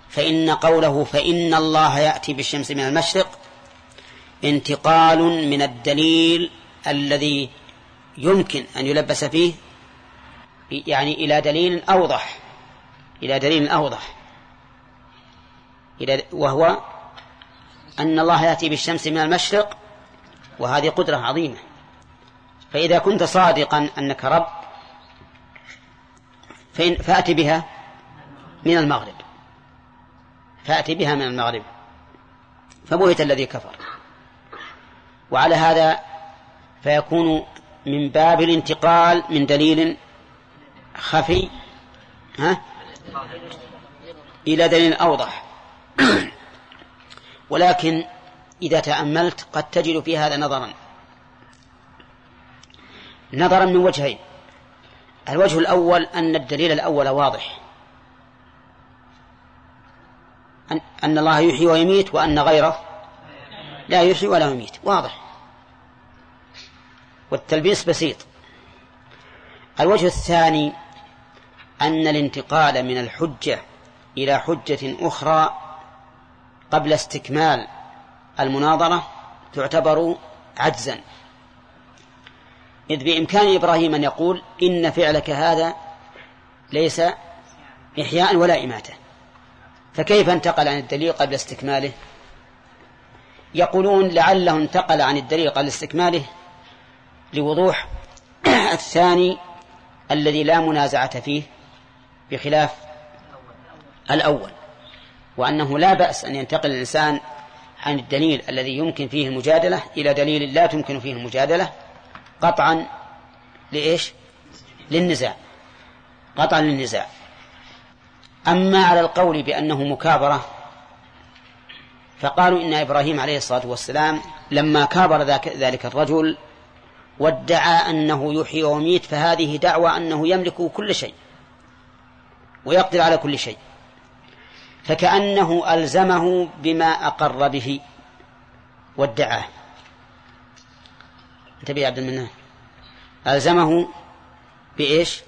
فإن قوله فإن الله يأتي بالشمس من المشرق انتقال من الدليل الذي يمكن أن يلبس فيه يعني إلى دليل أوضح إلى دليل أوضح. وهو أن الله يأتي بالشمس من المشرق وهذه قدرة عظيمة. فإذا كنت صادقا أنك رب فإن فأت بها من المغرب. فأت بها من المغرب. فبهت الذي كفر. وعلى هذا فيكون من باب الانتقال من دليل خفي ها إلى دليل أوضح. ولكن إذا تأملت قد تجد في هذا نظرا. نظرا من وجهين. الوجه الأول أن الدليل الأول واضح. أن الله يحيي ويميت وأن غيره لا يحيي ولا يميت. واضح. والتلبيس بسيط. الوجه الثاني أن الانتقال من الحجة إلى حجة أخرى قبل استكمال المناظرة تعتبر عجزا. إذ بإمكان إبراهيم أن يقول إن فعلك هذا ليس إحياء ولا إماتة. فكيف انتقل عن الدليل قبل استكماله؟ يقولون لعله انتقل عن الدليل قبل استكماله لوضوح الثاني الذي لا منازعة فيه بخلاف الأول. وأنه لا بأس أن ينتقل الإنسان عن الدليل الذي يمكن فيه المجادلة إلى دليل لا تمكن فيه المجادلة قطعا لإيش؟ للنزاع. قطعا للنزاع. أما على القول بأنه مكابرة فقالوا إن إبراهيم عليه الصلاة والسلام لما كابر ذلك الرجل وادعى أنه يحيي ويميت فهذه دعوى أنه يملك كل شيء ويقدر على كل شيء. فكأنه ألزمه بما أقر به وادعاه. انتبه يا عبد المنان. ألزمه بإيش؟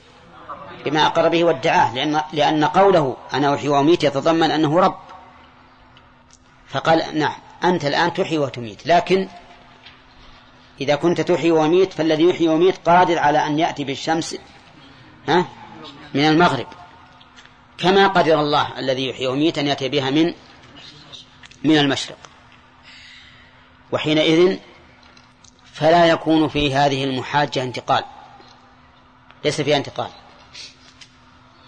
بما أقر به وادعاه لأن, لأن قوله أنا أحيي وأميت يتضمن أنه رب. فقال نعم أنت الآن تحيي وتميت لكن إذا كنت تحيي وميت فالذي يحيي وميت قادر على أن يأتي بالشمس ها؟ من المغرب. كما قدر الله الذي يحيي وميت أن يأتي بها من من المشرق. وحينئذ فلا يكون في هذه المحاجة انتقال. ليس فيها انتقال.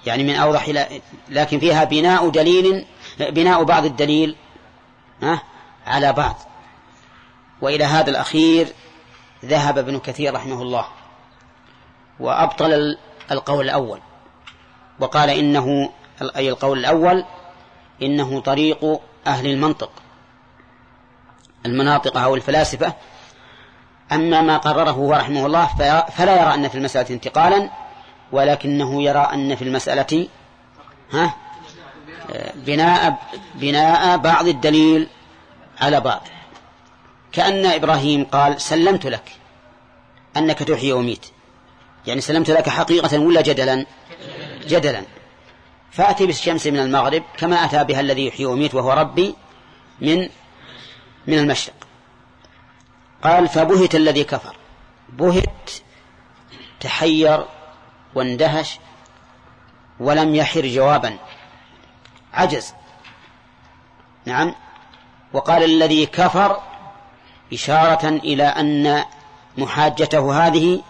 يعني من أوضح إلى لكن فيها بناء دليل بناء بعض الدليل على بعض. وإلى هذا الأخير ذهب ابن كثير رحمه الله وأبطل القول الأول. وقال إنه أي القول الأول إنه طريق أهل المنطق المناطق أو الفلاسفة. أما ما قرره هو رحمه الله فلا يرى أن في المسألة انتقالا ولكنه يرى أن في المسألة ها بناء بناء بعض الدليل على بعض. كأن إبراهيم قال سلمت لك أنك تحيي وميت يعني سلمت لك حقيقة ولا جدلا؟ جدلا. فأتي بالشمس من المغرب كما أتى بها الذي يحيي ويميت وهو ربي من من المشرق. قال فبهت الذي كفر. بهت تحير واندهش ولم يحر جوابا. عجز. نعم. وقال الذي كفر إشارة إلى أن محاجته هذه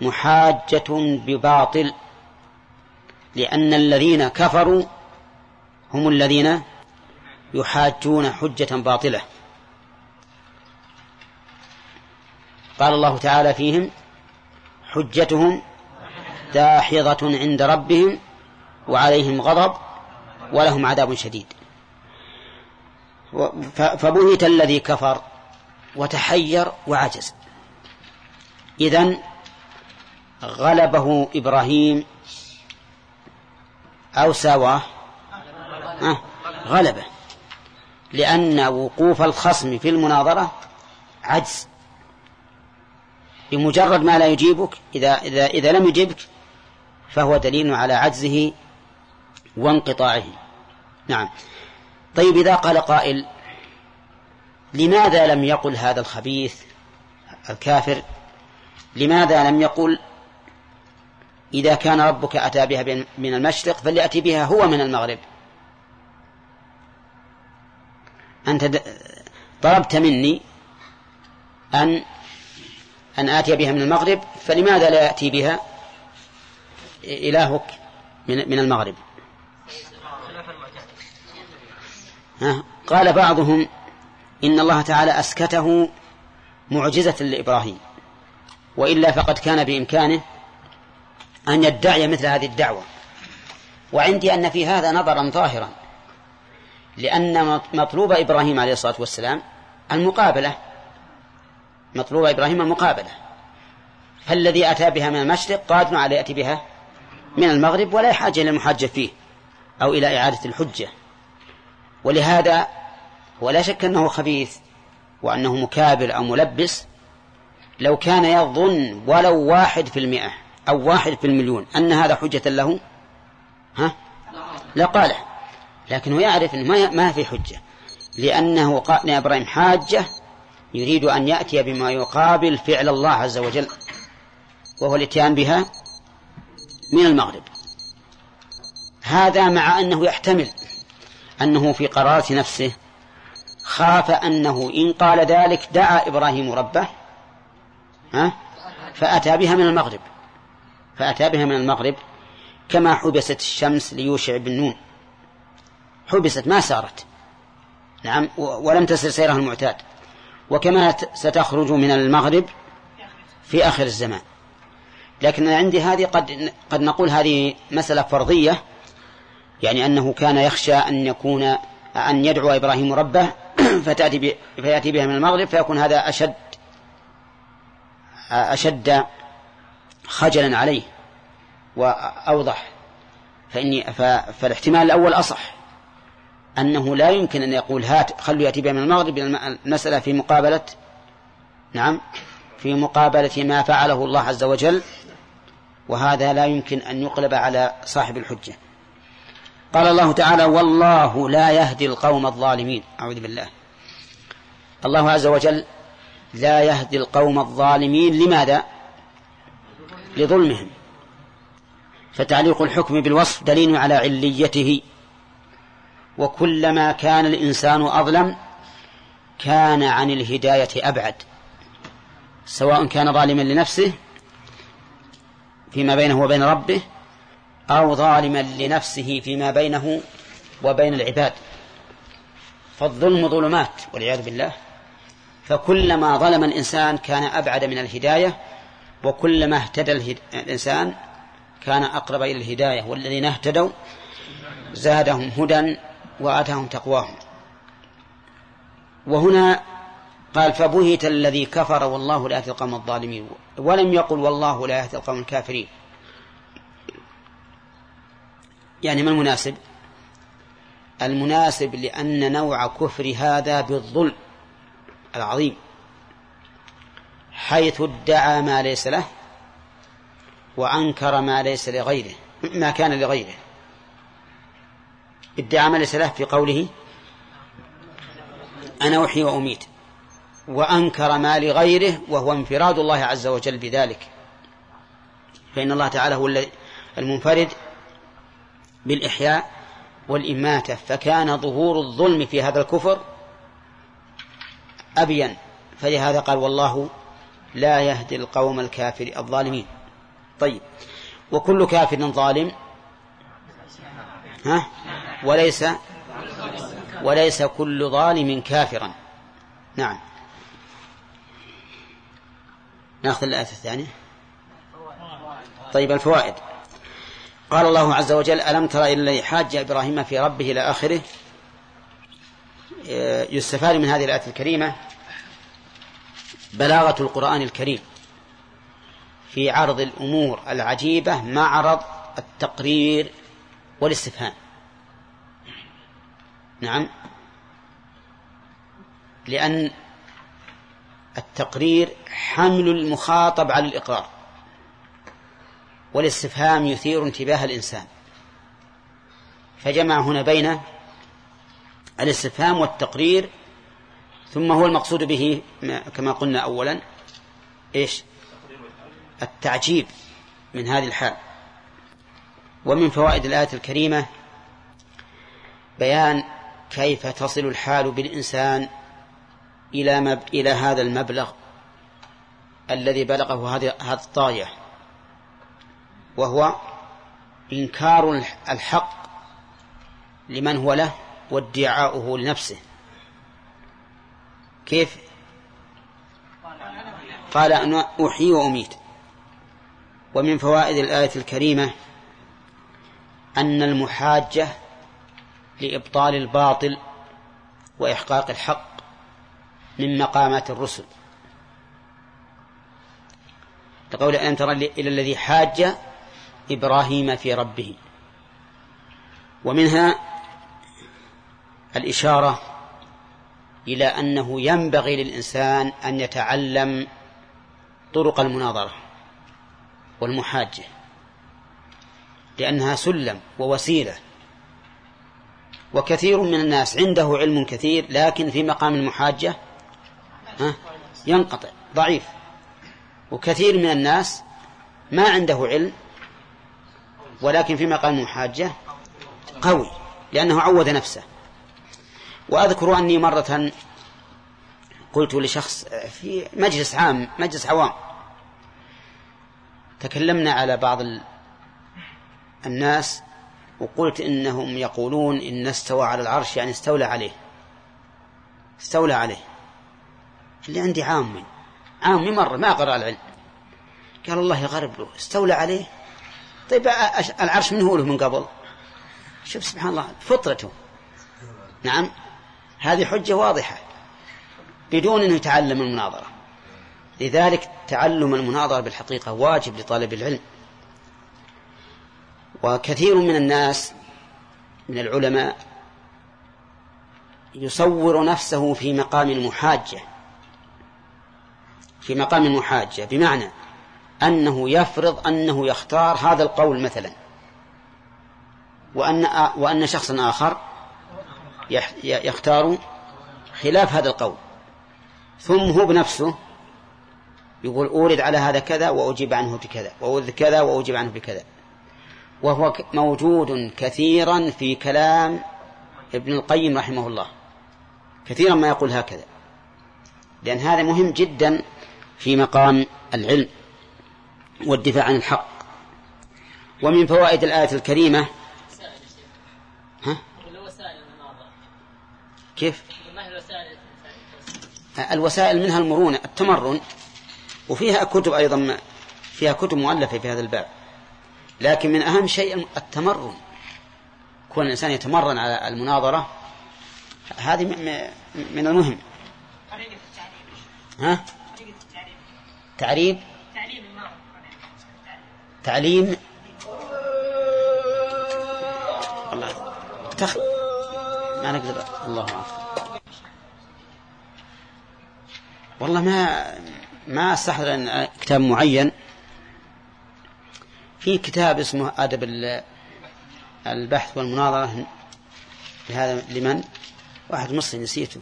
محاجة بباطل. لأن الذين كفروا هم الذين يحاجون حجة باطلة. قال الله تعالى فيهم حجتهم داحضة عند ربهم وعليهم غضب ولهم عذاب شديد. فبهت الذي كفر وتحير وعجز. إذن غلبه إبراهيم أو ساواه غلبة. لأن وقوف الخصم في المناظرة عجز. بمجرد ما لا يجيبك إذا إذا إذا لم يجبك فهو دليل على عجزه وانقطاعه. نعم. طيب إذا قال قائل لماذا لم يقل هذا الخبيث الكافر؟ لماذا لم يقل إذا كان ربك أتى بها من المشرق فليأتي بها هو من المغرب. أنت طلبت مني أن أن آتي بها من المغرب فلماذا لا يأتي بها إلهك من من المغرب؟ قال بعضهم إن الله تعالى أسكته معجزة لإبراهيم وإلا فقد كان بإمكانه أن يدعي مثل هذه الدعوة. وعندي أن في هذا نظرا ظاهرا لأن مطلوب إبراهيم عليه الصلاة والسلام المقابلة. مطلوب إبراهيم المقابلة. فالذي أتى بها من المشرق قادر على يأتي بها من المغرب ولا حاجة إلى المحاجة فيه أو إلى إعادة الحجة. ولهذا ولا شك أنه خبيث وأنه مكابر أو ملبس لو كان يظن ولو واحد في المئة. أو واحد في المليون أن هذا حجة له؟ ها؟ لقاله لكنه يعرف أنه ما ما في حجة. لأنه قال يا إبراهيم حاجة يريد أن يأتي بما يقابل فعل الله عز وجل وهو الإتيان بها من المغرب. هذا مع أنه يحتمل أنه في قرارة نفسه خاف أنه إن قال ذلك دعا إبراهيم ربه ها؟ فأتى بها من المغرب. فأتى بها من المغرب كما حبست الشمس ليوشع بن نون حبست ما سارت. نعم ولم تسر سيرها المعتاد. وكما ستخرج من المغرب في آخر الزمان. لكن عندي هذه قد قد نقول هذه مسألة فرضية يعني أنه كان يخشى أن يكون أن يدعو إبراهيم ربه فتأتي فيأتي بها من المغرب فيكون هذا أشد أشد خجلا عليه وأوضح فإني فالاحتمال الأول أصح. أنه لا يمكن أن يقول هات خلوا يأتي بها من المغرب المسألة في مقابلة نعم في مقابلة ما فعله الله عز وجل وهذا لا يمكن أن يقلب على صاحب الحجة. قال الله تعالى والله لا يهدي القوم الظالمين. أعوذ بالله. الله عز وجل لا يهدي القوم الظالمين. لماذا؟ لظلمهم. فتعليق الحكم بالوصف دليل على عليته. وكلما كان الإنسان أظلم كان عن الهداية أبعد. سواء كان ظالما لنفسه فيما بينه وبين ربه أو ظالما لنفسه فيما بينه وبين العباد. فالظلم ظلمات والعياذ بالله. فكلما ظلم الإنسان كان أبعد من الهداية وكلما اهتدى الإنسان كان أقرب إلى الهداية والذين اهتدوا زادهم هدى وآتاهم تقواهم. وهنا قال فبهت الذي كفر والله لا يهدي القوم الظالمين. ولم يقل والله لا يهدي القوم الكافرين. يعني ما المناسب؟ المناسب لأن نوع كفر هذا بالظلم العظيم. حيث ادعى ما ليس له وأنكر ما ليس لغيره ما كان لغيره. ادعى ما ليس له في قوله أنا أحيي وأميت وأنكر ما لغيره وهو انفراد الله عز وجل بذلك. فإن الله تعالى هو المنفرد بالإحياء والإماتة فكان ظهور الظلم في هذا الكفر أبين فلهذا قال والله لا يهدي القوم الكافر الظالمين. طيب. وكل كافر ظالم. ها؟ وليس وليس كل ظالم كافرا. نعم. ناخذ الآية الثانية. طيب الفوائد. قال الله عز وجل ألم تر إلى الذي حاج إبراهيم في ربه إلى آخره؟ يستفاد من هذه الآية الكريمة. بلاغة القرآن الكريم في عرض الأمور العجيبة معرض التقرير والاستفهام. نعم. لأن التقرير حمل المخاطب على الإقرار والاستفهام يثير انتباه الإنسان. فجمع هنا بين الاستفهام والتقرير ثم هو المقصود به كما قلنا أولا إيش؟ التعجيب من هذه الحال. ومن فوائد الآية الكريمة بيان كيف تصل الحال بالإنسان إلى مب... إلى هذا المبلغ الذي بلغه هذه هذه الطاغية وهو إنكار الحق لمن هو له وادعاؤه لنفسه. كيف؟ قال أنا أحيي وأميت. ومن فوائد الآية الكريمة أن المحاجة لإبطال الباطل وإحقاق الحق من مقامات الرسل. لقول أن ترى إلى الذي حاج إبراهيم في ربه. ومنها الإشارة إلى أنه ينبغي للإنسان أن يتعلم طرق المناظرة والمحاجة لأنها سلم ووسيلة. وكثير من الناس عنده علم كثير لكن في مقام المحاجة ينقطع ضعيف. وكثير من الناس ما عنده علم ولكن في مقام المحاجة قوي لأنه عود نفسه. وأذكر أني مرة قلت لشخص في مجلس عام مجلس عوام تكلمنا على بعض الناس وقلت إنهم يقولون إن استوى على العرش يعني استولى عليه. استولى عليه. اللي عندي عامي عامي مرة ما قرأ العلم. قال الله يغرب له استولى عليه؟ طيب العرش من هو له من قبل؟ شوف سبحان الله فطرته. نعم. هذه حجة واضحة. بدون أن يتعلم المناظرة. لذلك تعلم المناظرة بالحقيقة واجب لطالب العلم. وكثير من الناس من العلماء يصور نفسه في مقام المحاجة. في مقام المحاجة. بمعنى أنه يفرض أنه يختار هذا القول مثلا. وأن وأن شخصا آخر يختار خلاف هذا القول. ثم هو بنفسه يقول أورد على هذا كذا وأجيب عنه بكذا وأورد كذا وأجيب عنه بكذا. وهو موجود كثيرا في كلام ابن القيم رحمه الله كثيرا ما يقول هكذا. لأن هذا مهم جدا في مقام العلم والدفاع عن الحق. ومن فوائد الآية الكريمة كيف؟ الوسائل؟ منها المرونة التمرن وفيها كتب أيضا فيها كتب مؤلفة في هذا الباب. لكن من أهم شيء التمرن. كون الإنسان يتمرن على المناظرة هذه من المهم. ها؟ تعريب تعليم. الله. تخ... ما نقدر الله أعلم والله ما ما أستحضر كتاب معين. في كتاب اسمه أدب البحث والمناظرة. لهذا لمن؟ واحد مصري نسيته.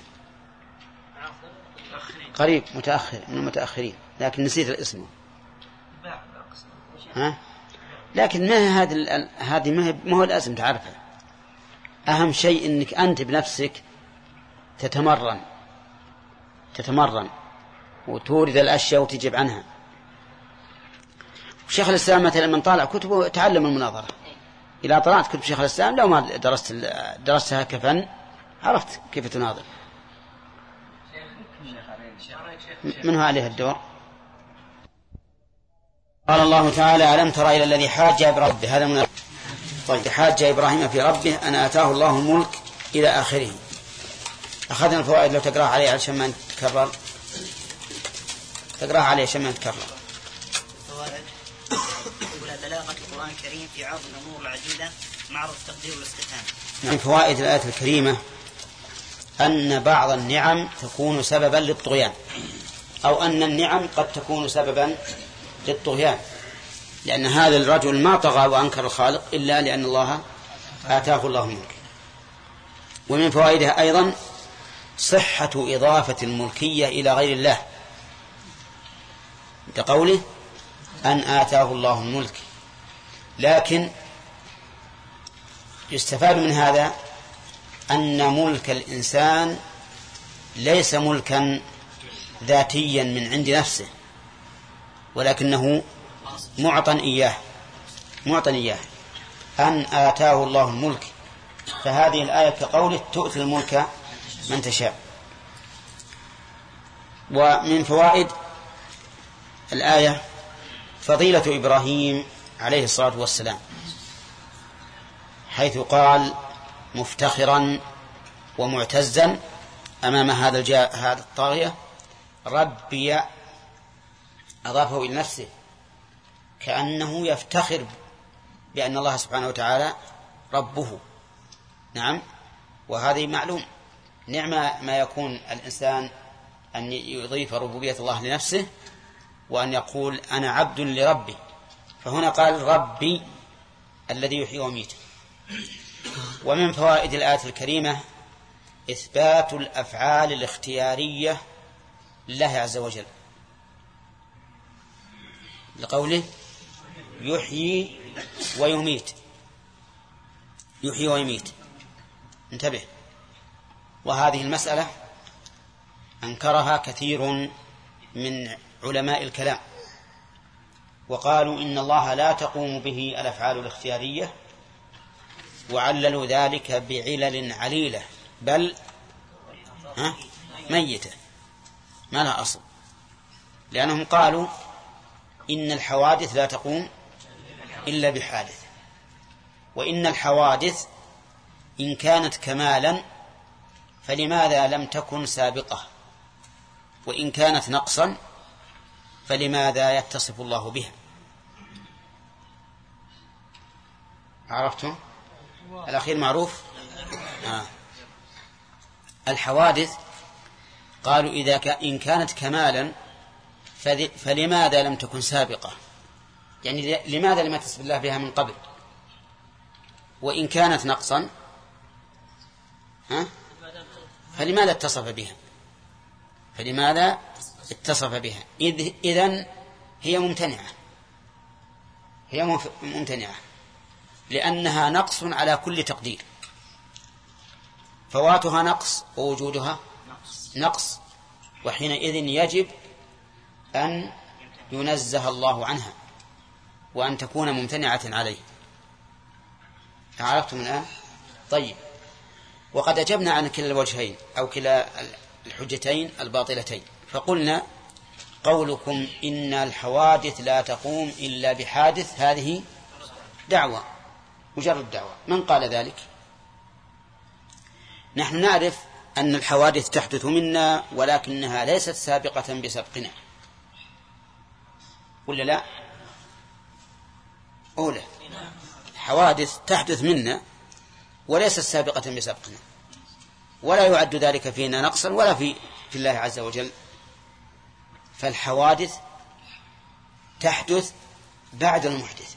قريب متأخر من المتأخرين. لكن نسيت الاسم. ها؟ لكن ما هذه هذه ما هو لازم تعرفها. أهم شيء أنك أنت بنفسك تتمرن تتمرن وتورد الأشياء وتجيب عنها. شيخ الإسلام مثلا من طالع كتبه تعلم المناظرة. إذا طلعت كتب شيخ الإسلام لو ما درست درستها كفن عرفت كيف تناظر. من هو عليه الدور؟ قال الله تعالى ألم تر إلى الذي حاج بربه هذا من طيب حاج إبراهيم في ربه أن آتاه الله الملك إلى آخره. أخذنا الفوائد لو تقرأها عليه عشان ما نتكرر. تقرأها عليه عشان ما نتكرر. فوائد. أولى بلاغة القرآن الكريم في عرض الأمور العديدة معروف التقدير والاستفهام. من فوائد الآية الكريمة أن بعض النعم تكون سببا للطغيان أو أن النعم قد تكون سببا للطغيان. لأن هذا الرجل ما طغى وأنكر الخالق إلا لأن الله آتاه الله الملك ومن فوائدها أيضا صحة إضافة الملكية إلى غير الله. كقوله أن آتاه الله الملك. لكن يستفاد من هذا أن ملك الإنسان ليس ملكا ذاتيا من عند نفسه ولكنه معطى إياه معطى إياه أن آتاه الله الملك فهذه الآية كقوله تؤتي الملك من تشاء ومن فوائد الآية فضيلة إبراهيم عليه الصلاة والسلام حيث قال مفتخرا ومعتزا أمام هذا. هذا الطاغية ربي أضافه إلى نفسه كأنه يفتخر بأن الله سبحانه وتعالى ربه. نعم. وهذه معلوم. نعم ما يكون الإنسان أن يضيف ربوبية الله لنفسه وأن يقول أنا عبد لربي. فهنا قال ربي الذي يحيي ويميت. ومن فوائد الآية الكريمة إثبات الأفعال الاختيارية لله عز وجل. لقوله يحيي ويميت. يحيي ويميت. انتبه. وهذه المسألة أنكرها كثير من علماء الكلام. وقالوا إن الله لا تقوم به الأفعال الاختيارية وعللوا ذلك بعلل عليلة. بل ها؟ ميتة. ما لها أصل. لأنهم قالوا إن الحوادث لا تقوم إلا بحادث وإن الحوادث إن كانت كمالا فلماذا لم تكن سابقة وإن كانت نقصا فلماذا يتصف الله بها عرفتم الأخير معروف آه. الحوادث قالوا إذا. إن كانت كمالا. فلماذا لم تكن سابقة يعني لماذا لم يتصف الله بها من قبل؟ وإن كانت نقصا ها؟ فلماذا اتصف بها؟ فلماذا اتصف بها؟ إذ إذن هي ممتنعة. هي ممتنعة. لأنها نقص على كل تقدير. فواتها نقص ووجودها نقص. وحينئذ يجب أن ينزه الله عنها. وأن تكون ممتنعة عليه. عرفتم الآن؟ طيب. وقد أجبنا عن كلا الوجهين أو كلا الحجتين الباطلتين. فقلنا قولكم إن الحوادث لا تقوم إلا بحادث هذه دعوة مجرد دعوة. من قال ذلك؟ نحن نعرف أن الحوادث تحدث منا ولكنها ليست سابقة بسبقنا. ولا لا؟ أولى. حوادث تحدث منا وليست سابقة بسبقنا. ولا يعد ذلك فينا نقصا ولا في في الله عز وجل. فالحوادث تحدث بعد المحدث.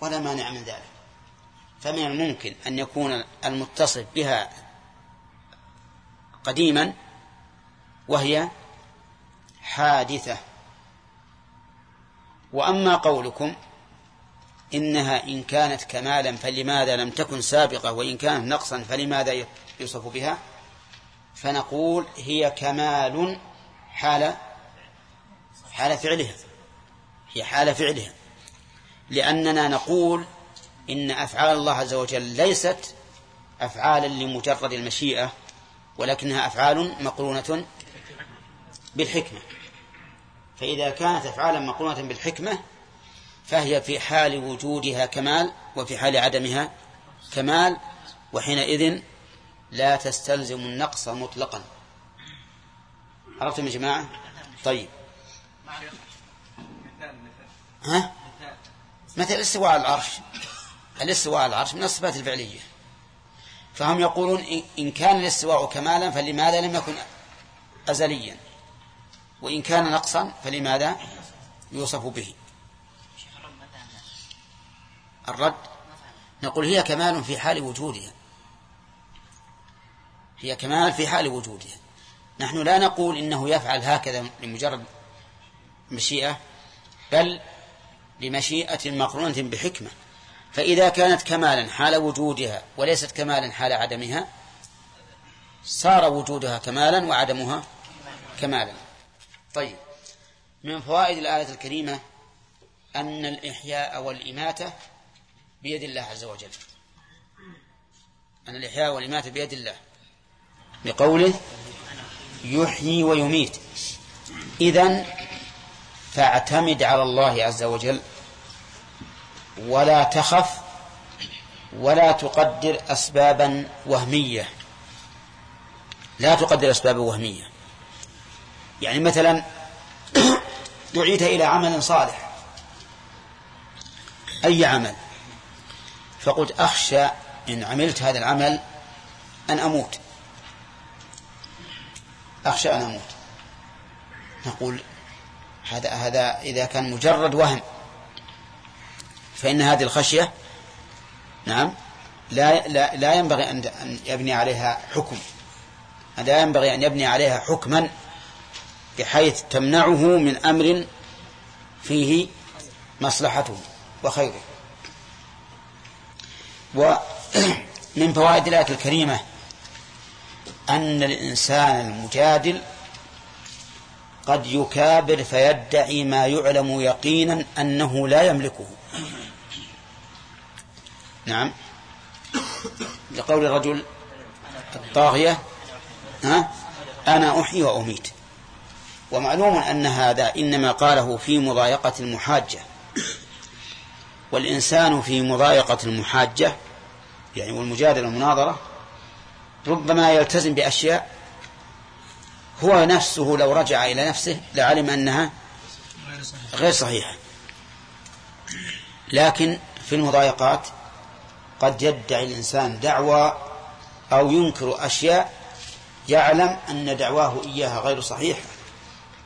ولا مانع من ذلك. فمن الممكن أن يكون المتصف بها قديما وهي حادثة. وأما قولكم إنها إن كانت كمالا فلماذا لم تكن سابقة وإن كانت نقصا فلماذا يوصف بها؟ فنقول هي كمال حال حال فعلها. هي حال فعلها. لأننا نقول إن أفعال الله عز وجل ليست أفعالا لمجرد المشيئة ولكنها أفعال مقرونة بالحكمة. فإذا كانت أفعالا مقرونة بالحكمة فهي في حال وجودها كمال وفي حال عدمها كمال وحينئذ لا تستلزم النقص مطلقا. عرفتم يا جماعة؟ طيب. ها؟ مثل الاستواء على العرش. الاستواء على العرش من الصفات الفعلية. فهم يقولون إن كان الاستواء كمالا فلماذا لم يكن أزليا؟ وإن كان نقصا فلماذا يوصف به؟ الرد. نقول هي كمال في حال وجودها. هي كمال في حال وجودها. نحن لا نقول إنه يفعل هكذا لمجرد مشيئة بل لمشيئة مقرونة بحكمة. فإذا كانت كمالا حال وجودها وليست كمالا حال عدمها صار وجودها كمالا وعدمها كمالا. طيب. من فوائد الآية الكريمة أن الإحياء والإماتة بيد الله عز وجل. أن الإحياء والإماتة بيد الله. بقوله يحيي ويميت. إذن فاعتمد على الله عز وجل ولا تخف ولا تقدر أسبابا وهمية. لا تقدر أسبابا وهمية. يعني مثلا دعيت إلى عمل صالح. أي عمل؟ فقلت أخشى إن عملت هذا العمل أن أموت. أخشى أن أموت. نقول هذا هذا إذا كان مجرد وهم فإن هذه الخشية نعم لا لا لا ينبغي أن يبني عليها حكم. لا ينبغي أن يبني عليها حكما. بحيث تمنعه من أمر فيه مصلحته وخيره. ومن فوائد الآية الكريمة أن الإنسان المجادل قد يكابر فيدعي ما يعلم يقينا أنه لا يملكه. نعم. لقول الرجل الطاغية ها أنا أحيي وأميت. ومعلوم أن هذا إنما قاله في مضايقة المحاجة. والإنسان في مضايقة المحاجة يعني والمجادلة والمناظرة ربما يلتزم بأشياء هو نفسه لو رجع إلى نفسه لعلم أنها غير صحيحة. لكن في المضايقات قد يدعي الإنسان دعوى أو ينكر أشياء يعلم أن دعواه إياها غير صحيحة.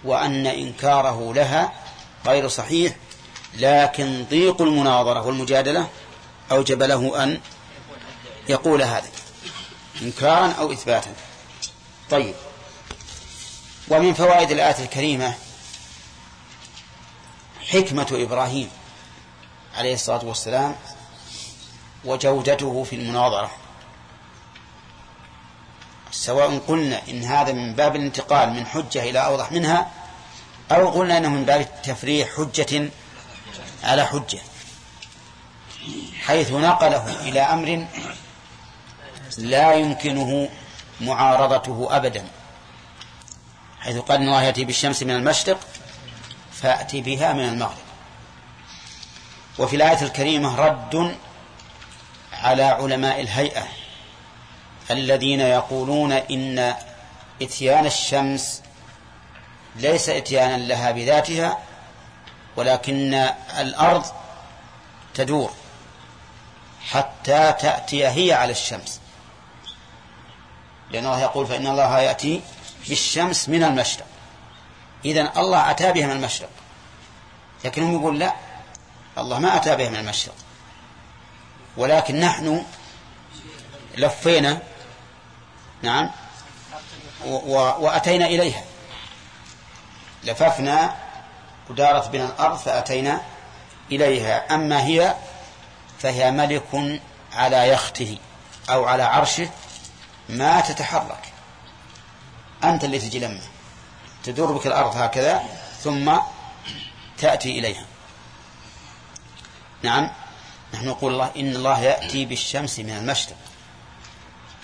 وأن إنكاره لها غير صحيح لكن ضيق المناظرة والمجادلة أوجب له أن يقول هذا إنكارا أو إثباتا. طيب. ومن فوائد الآية الكريمة حكمة إبراهيم عليه الصلاة والسلام وجودته في المناظرة. سواء قلنا إن هذا من باب الانتقال من حجة إلى أوضح منها أو قلنا أنه من باب تفريح حجة على حجة حيث نقله إلى أمر لا يمكنه معارضته أبدا حيث قال الله يأتي بالشمس من المشرق فأتي بها من المغرب. وفي الآية الكريمة رد على علماء الهيئة الذين يقولون إن إتيان الشمس ليس إتيانا لها بذاتها ولكن الأرض تدور حتى تأتي هي على الشمس. لأن الله يقول فإن الله يأتي بالشمس من المشرق. إذن الله أتى بها من المشرق. لكنهم يقول لا الله ما أتى بها من المشرق. ولكن نحن لفينا نعم وأتينا إليها. لففنا ودارت بنا الأرض فأتينا إليها. أما هي فهي ملك على يخته أو على عرشه ما تتحرك. أنت اللي تجي لما تدور بك الأرض هكذا ثم تأتي إليها. نعم. نحن نقول الله إن الله يأتي بالشمس من المشرق.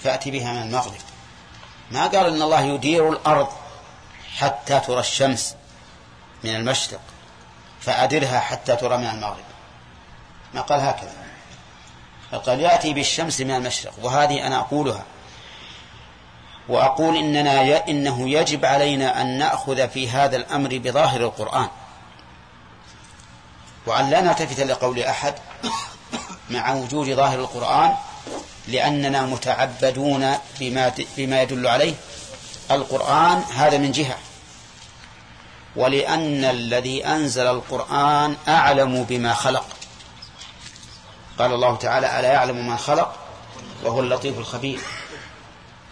فأتي بها من المغرب. ما قال إن الله يدير الأرض حتى ترى الشمس من المشرق فأدرها حتى ترى من المغرب. ما قال هكذا. قال يأتي بالشمس من المشرق وهذه أنا أقولها. وأقول إننا ي... إنه يجب علينا أن نأخذ في هذا الأمر بظاهر القرآن. وأن لا نلتفت لقول أحد مع وجود ظاهر القرآن لأننا متعبدون بما بما يدل عليه. القرآن هذا من جهة. ولأن الذي أنزل القرآن أعلم بما خلق. قال الله تعالى ألا يعلم من خلق وهو اللطيف الخبير.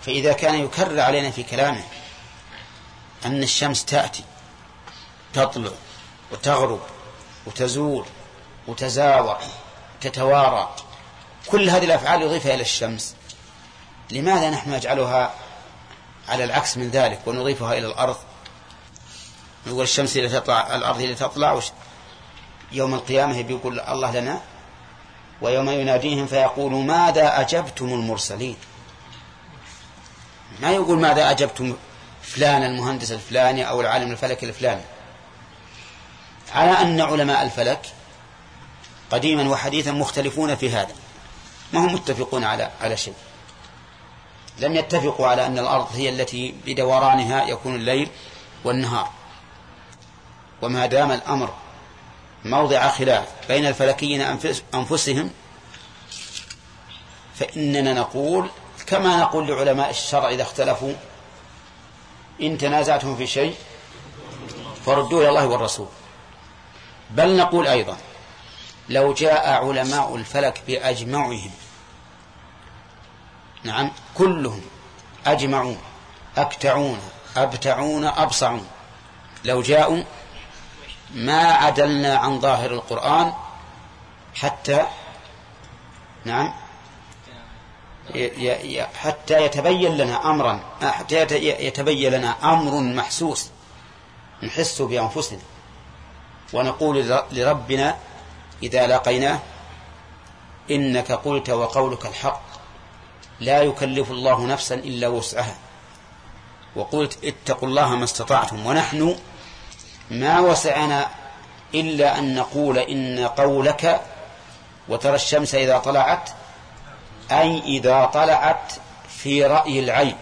فإذا كان يكرر علينا في كلامه أن الشمس تأتي تطلع وتغرب وتزول وتزاور تتوارى كل هذه الأفعال يضيفها إلى الشمس. لماذا نحن نجعلها على العكس من ذلك ونضيفها إلى الأرض؟ نقول الشمس اللي تطلع الأرض اللي تطلع وش؟ يوم القيامة بيقول الله لنا ويوم يناديهم فيقول ماذا أجبتم المرسلين؟ ما يقول ماذا أجبتم فلان المهندس الفلاني أو العالم الفلكي الفلاني. على أن علماء الفلك قديما وحديثا مختلفون في هذا ما هم متفقون على على شيء. لم يتفقوا على أن الأرض هي التي بدورانها يكون الليل والنهار. وما دام الأمر موضع خلاف بين الفلكيين أنفسهم فإننا نقول كما نقول لعلماء الشرع إذا اختلفوا إن تنازعتم في شيء فردوا إلى الله والرسول. بل نقول أيضا لو جاء علماء الفلك بأجمعهم نعم كلهم أجمعون أكتعون أبتعون أبصعون لو جاءوا ما عدلنا عن ظاهر القرآن حتى نعم حتى يتبين لنا أمرا حتى يتبين لنا أمر محسوس نحس بأنفسنا. ونقول لربنا إذا لقيناه إنك قلت وقولك الحق لا يكلف الله نفسا إلا وسعها. وقلت اتقوا الله ما استطعتم ونحن ما وسعنا إلا أن نقول إن قولك وترى الشمس إذا طلعت أي إذا طلعت في رأي العين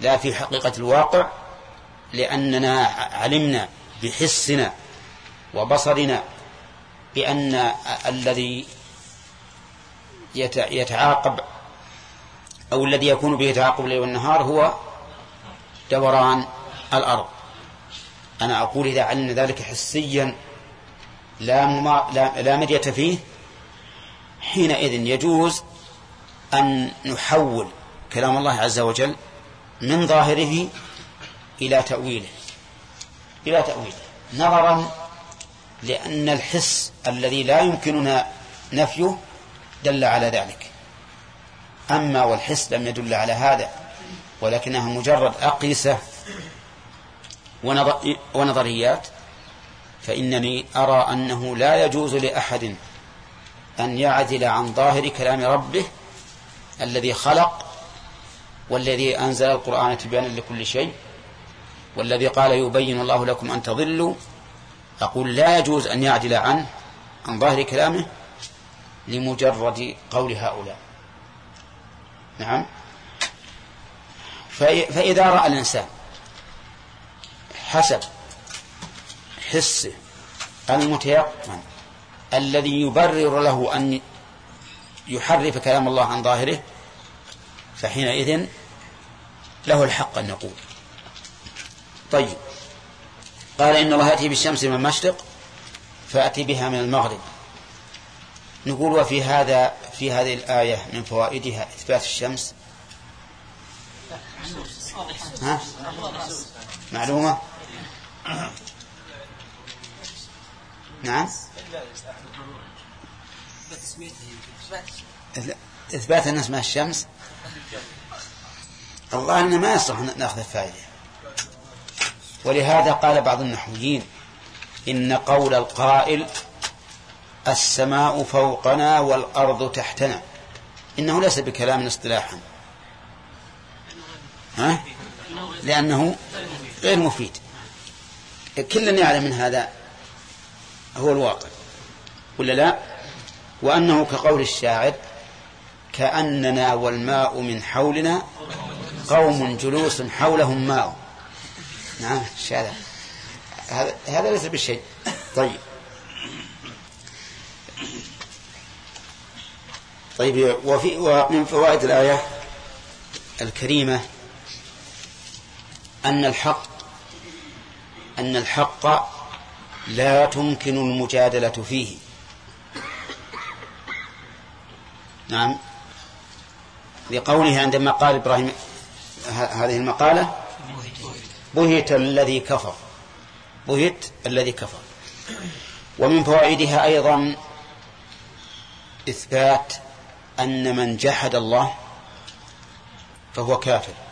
لا في حقيقة الواقع لأننا علمنا بحسنا وبصرنا بأن الذي يتعاقب أو الذي يكون به تعاقب الليل والنهار هو دوران الأرض. أنا أقول إذا علمنا ذلك حسيا لا, مما لا, لا مرية فيه حينئذ يجوز أن نحول كلام الله عز وجل من ظاهره إلى تأويله. إلى تأويله. نظرا لأن الحس الذي لا يمكننا نفيه دل على ذلك. أما والحس لم يدل على هذا ولكنها مجرد أقيسة ونظريات فإنني أرى أنه لا يجوز لأحد أن يعدل عن ظاهر كلام ربه الذي خلق والذي أنزل القرآن تبيانا لكل شيء والذي قال يبين الله لكم أن تضلوا. أقول لا يجوز أن يعدل عنه عن ظاهر كلامه لمجرد قول هؤلاء. نعم. فإذا رأى الإنسان حسب حسه المتيقن الذي يبرر له أن يحرف كلام الله عن ظاهره فحينئذ له الحق أن نقول طيب قال إن الله يأتي بالشمس من المشرق فأتي بها من المغرب. نقول وفي هذا في هذه الآية من فوائدها إثبات الشمس؟ ها؟ معلومة؟ نعم. إثبات أن اسمها الشمس. الله أنه ما يصلح نأخذ الفائدة. ولهذا قال بعض النحويين إن قول القائل السماء فوقنا والأرض تحتنا. إنه ليس بكلام اصطلاحا. ها؟ لأنه غير مفيد. كلنا يعلم من هذا هو الواقع ولا لا؟ وأنه كقول الشاعر كأننا والماء من حولنا قوم جلوس حولهم ماء. نعم الشاعر. هذا هذا ليس بالشيء طيب. طيب وفي ومن فوائد الآية الكريمة أن الحق أن الحق لا تمكن المجادلة فيه. نعم. لقوله عندما قال إبراهيم هذه المقالة بهت الذي كفر. بهت الذي كفر. ومن فوائدها أيضا إثبات أن من جحد الله فهو كافر.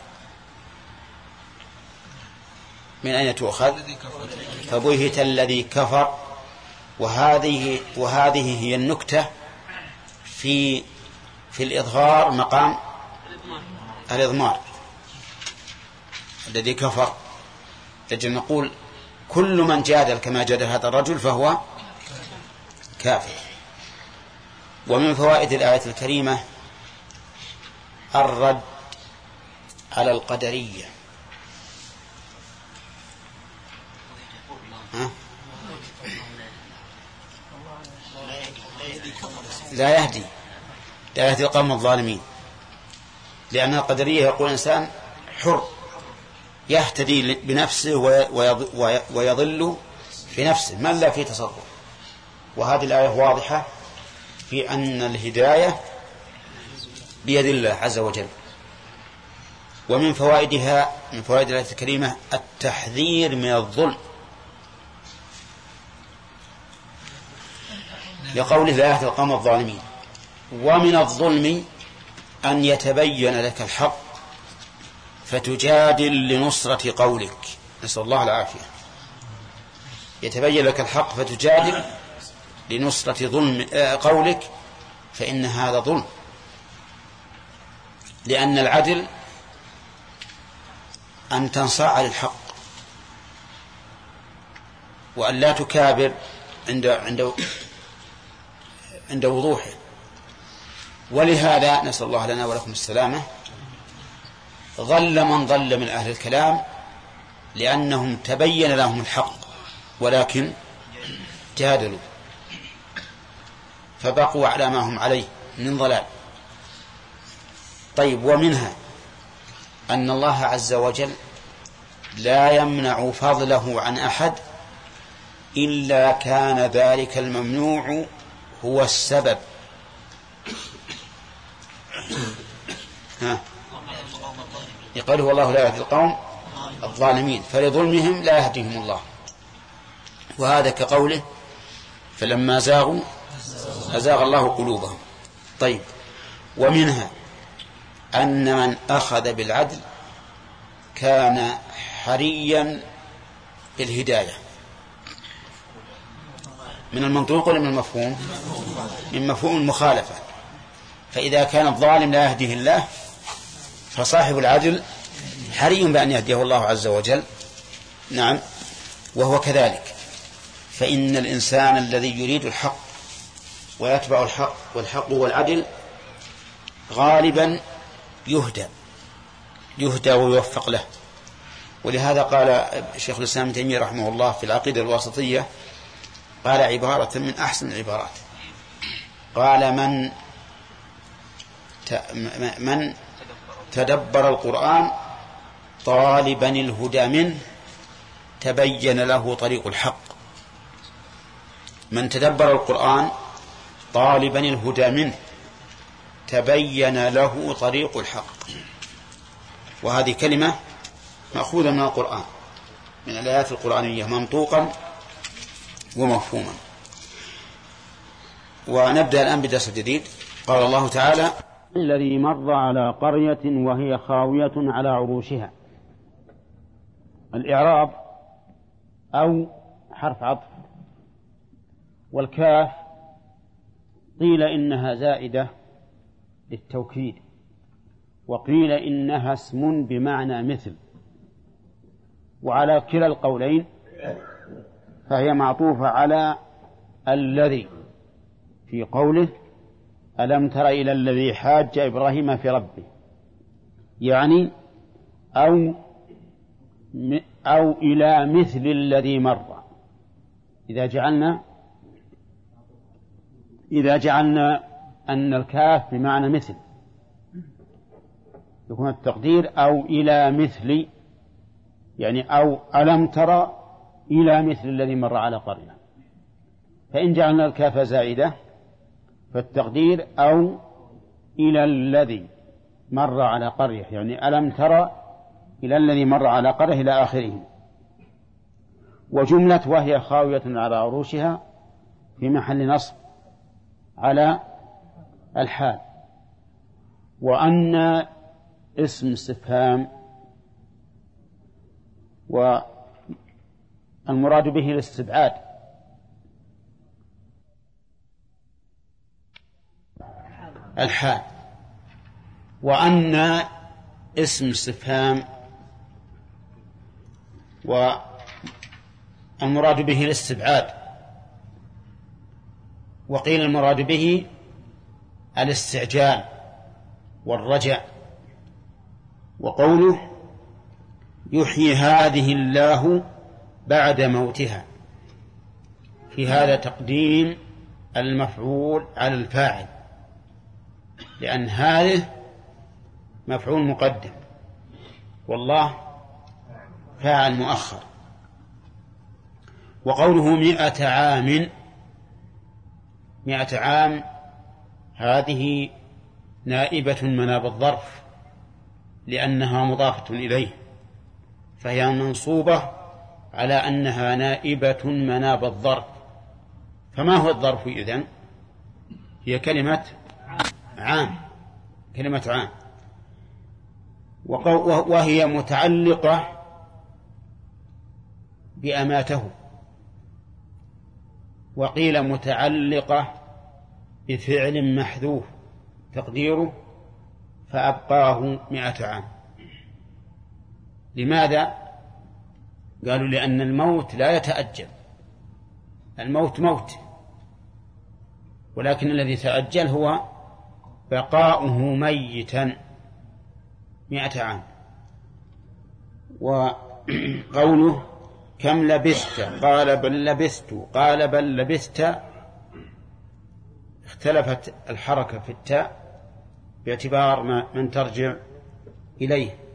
من أين تؤخذ؟ فبهت الذي كفر وهذه وهذه هي النكتة في في الإظهار مقام الإضمار. الذي كفر. لجل نقول كل من جادل كما جادل هذا الرجل فهو كافر. ومن فوائد الآية الكريمة الرد على القدرية. لا يهدي لا يهدي القوم الظالمين. لأن القدرية يقول الإنسان حر يهتدي بنفسه ويضل في نفسه من لا في تصرف. وهذه الآية واضحة في أن الهداية بيد الله عز وجل. ومن فوائدها من فوائد الآية الكريمة التحذير من الظلم. لقوله لا يهدي القوم الظالمين. ومن الظلم أن يتبين لك الحق فتجادل لنصرة قولك. نسأل الله العافية. يتبين لك الحق فتجادل لنصرة ظلم قولك فإن هذا ظلم. لأن العدل أن تنصاع للحق. وأن لا تكابر عند عند عند وضوحه. ولهذا نسأل الله لنا ولكم السلامة. ظل من ظل من أهل الكلام لأنهم تبين لهم الحق ولكن جادلوا. فبقوا على ما هم عليه من ضلال. طيب ومنها أن الله عز وجل لا يمنع فضله عن أحد إلا كان ذلك الممنوع هو السبب. ها؟ يقول هو الله لا يهدي القوم الظالمين فلظلمهم لا يهديهم الله. وهذا كقوله فلما زاغوا أزاغ الله قلوبهم. طيب ومنها أن من أخذ بالعدل كان حريا بالهداية. من المنطوق ولا من المفهوم؟ من مفهوم المخالفة. فإذا كان الظالم لا يهديه الله فصاحب العدل حري بأن يهديه الله عز وجل. نعم وهو كذلك. فإن الإنسان الذي يريد الحق ويتبع الحق والحق هو العدل غالبا يهدى يهدى ويوفق له. ولهذا قال شيخ الإسلام تيمية رحمه الله في العقيدة الواسطية قال عبارة من أحسن العبارات. قال من من تدبر القرآن طالبا الهدى منه تبين له طريق الحق. من تدبر القرآن طالبا الهدى منه تبين له طريق الحق. وهذه كلمة مأخوذة من القرآن من الآيات القرآنية منطوقا ومفهوما. ونبدأ الآن بدرس الجديد قال الله تعالى الذي مر على قرية وهي خاوية على عروشها. الإعراب أو حرف عطف. والكاف قيل إنها زائدة للتوكيد. وقيل إنها اسم بمعنى مثل. وعلى كلا القولين فهي معطوفة على الذي في قوله ألم تر إلى الذي حاج إبراهيم في ربه؟ يعني أو أو إلى مثل الذي مر. إذا جعلنا إذا جعلنا أن الكاف بمعنى مثل. يكون التقدير أو إلى مثل يعني أو ألم ترى إلى مثل الذي مر على قرية فإن جعلنا الكاف زائدة فالتقدير أو إلى الذي مر على قرية. يعني ألم ترى إلى الذي مر على قرية إلى آخره. وجملة وهي خاوية على عروشها في محل نصب على الحال. وأن اسم استفهام والمراد به الاستبعاد. الحال. وأن اسم استفهام والمراد به الاستبعاد. وقيل المراد به الاستعجال والرجع. وقوله يحيي هذه الله بعد موتها. في هذا تقديم المفعول على الفاعل. لأن هذه مفعول مقدم. والله فاعل مؤخر. وقوله مئة عام مئة عام هذه نائبة مناب الظرف لأنها مضافة إليه. فهي منصوبة على أنها نائبة مناب الظرف فما هو الظرف إذن؟ هي كلمة عام كلمة عام. وهي متعلقة بأماته. وقيل متعلقة بفعل محذوف تقديره فأبقاه مئة عام. لماذا؟ قالوا لأن الموت لا يتأجل. الموت موت. ولكن الذي تأجل هو بقاؤه ميتا مئة عام. وقوله كم لبثت قال بل لبثت قال بل لبثت اختلفت الحركة في التاء باعتبار من ترجع إليه.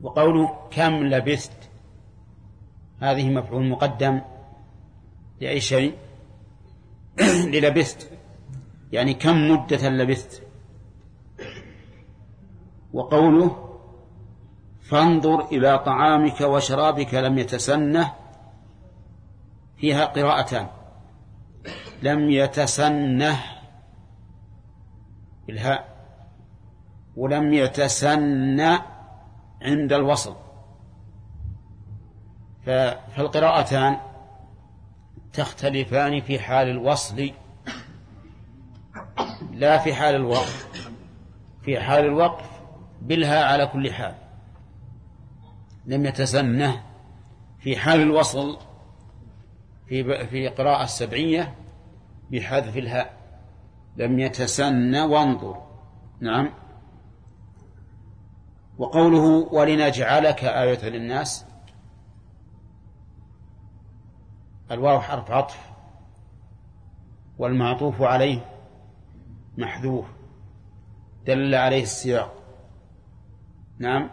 وقوله كم لبثت هذه مفعول مقدم لأي شيء؟ للبثت يعني كم مدة لبثت وقوله فانظر إلى طعامك وشرابك لم يتسنه. فيها قراءتان. لم يتسنه. بالهاء. ولم يتسن عند الوصل. فالقراءتان تختلفان في حال الوصل لا في حال الوقف. في حال الوقف بالها على كل حال. لم يتسنه في حال الوصل في في قراءة السبعية بحذف الهاء. لم يتسن وانظر. نعم. وقوله ولنجعلك آية للناس. الواو حرف عطف والمعطوف عليه محذوف. دل عليه السياق. نعم.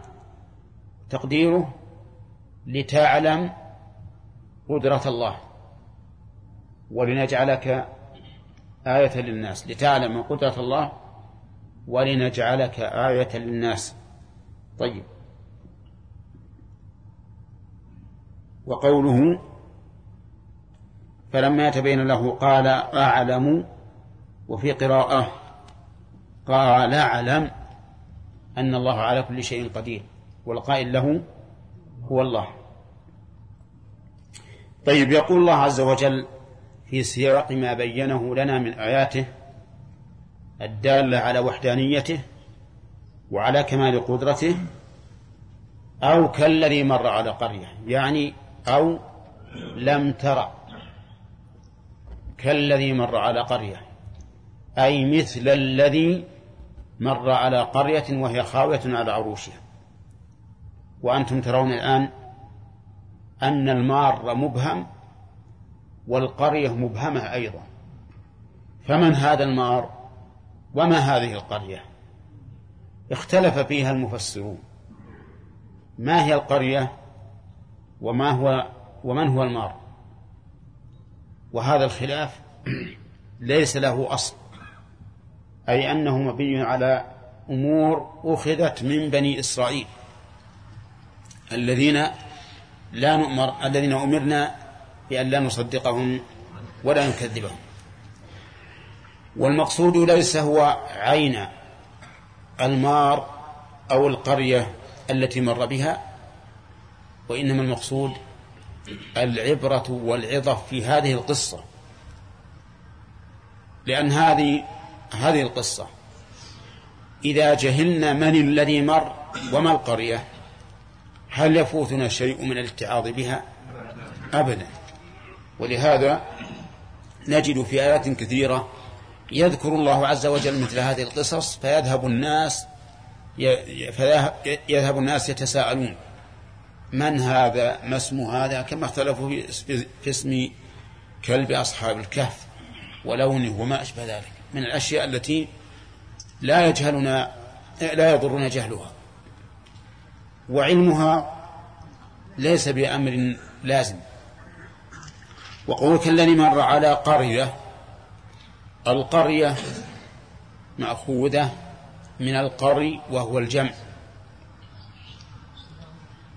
تقديره لتعلم قدرة الله. ولنجعلك آية للناس. لتعلم قدرة الله. ولنجعلك آية للناس. طيب. وقوله فلما يتبين له قال أعلم وفي قراءة قال أعلم أن الله على كل شيء قدير والقائل له هو الله. طيب يقول الله عز وجل في سياق ما بينه لنا من آياته الدالة على وحدانيته وعلى كمال قدرته أو كالذي مر على قرية. يعني أو لم ترى كالذي مر على قرية. أي مثل الذي مر على قرية وهي خاوية على عروشها. وأنتم ترون الآن أن المار مبهم والقرية مبهمة أيضا. فمن هذا المار؟ وما هذه القرية؟ اختلف فيها المفسرون. ما هي القرية وما هو ومن هو المار؟ وهذا الخلاف ليس له أصل أي أنه مبني على أمور أخذت من بني إسرائيل. الذين لا نؤمر الذين أمرنا بأن لا نصدقهم ولا نكذبهم. والمقصود ليس هو عين المار أو القرية التي مر بها وإنما المقصود العبرة والعظة في هذه القصة. لأن هذه هذه القصة إذا جهلنا من الذي مر وما القرية هل يفوتنا شيء من الاتعاظ بها؟ أبدا. ولهذا نجد في آيات كثيرة يذكر الله عز وجل مثل هذه القصص فيذهب الناس فيذهب الناس يتساءلون من هذا؟ ما اسم هذا؟ كما اختلفوا في اسم كلب أصحاب الكهف ولونه وما أشبه ذلك من الأشياء التي لا يجهلنا لا يضرنا جهلها. وعلمها ليس بأمر لازم. وقولك الذي مر على قرية القرية مأخوذة من القري وهو الجمع.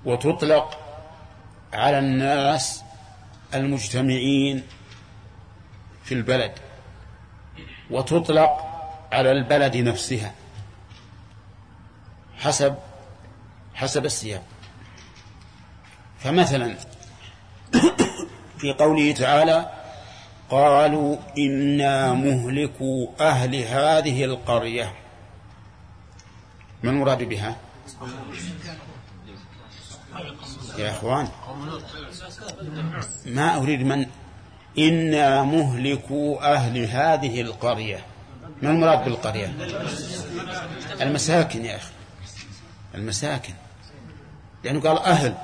وتطلق على الناس المجتمعين في البلد. وتطلق على البلد نفسها حسب حسب السياق. فمثلا في قوله تعالى قالوا إنا مهلكوا أهل هذه القرية. ما المراد بها؟ يا أخوان ما أريد من؟ إنا مهلكوا أهل هذه القرية. ما المراد بالقرية؟ المساكن يا أخي المساكن. لأنه قال أهل.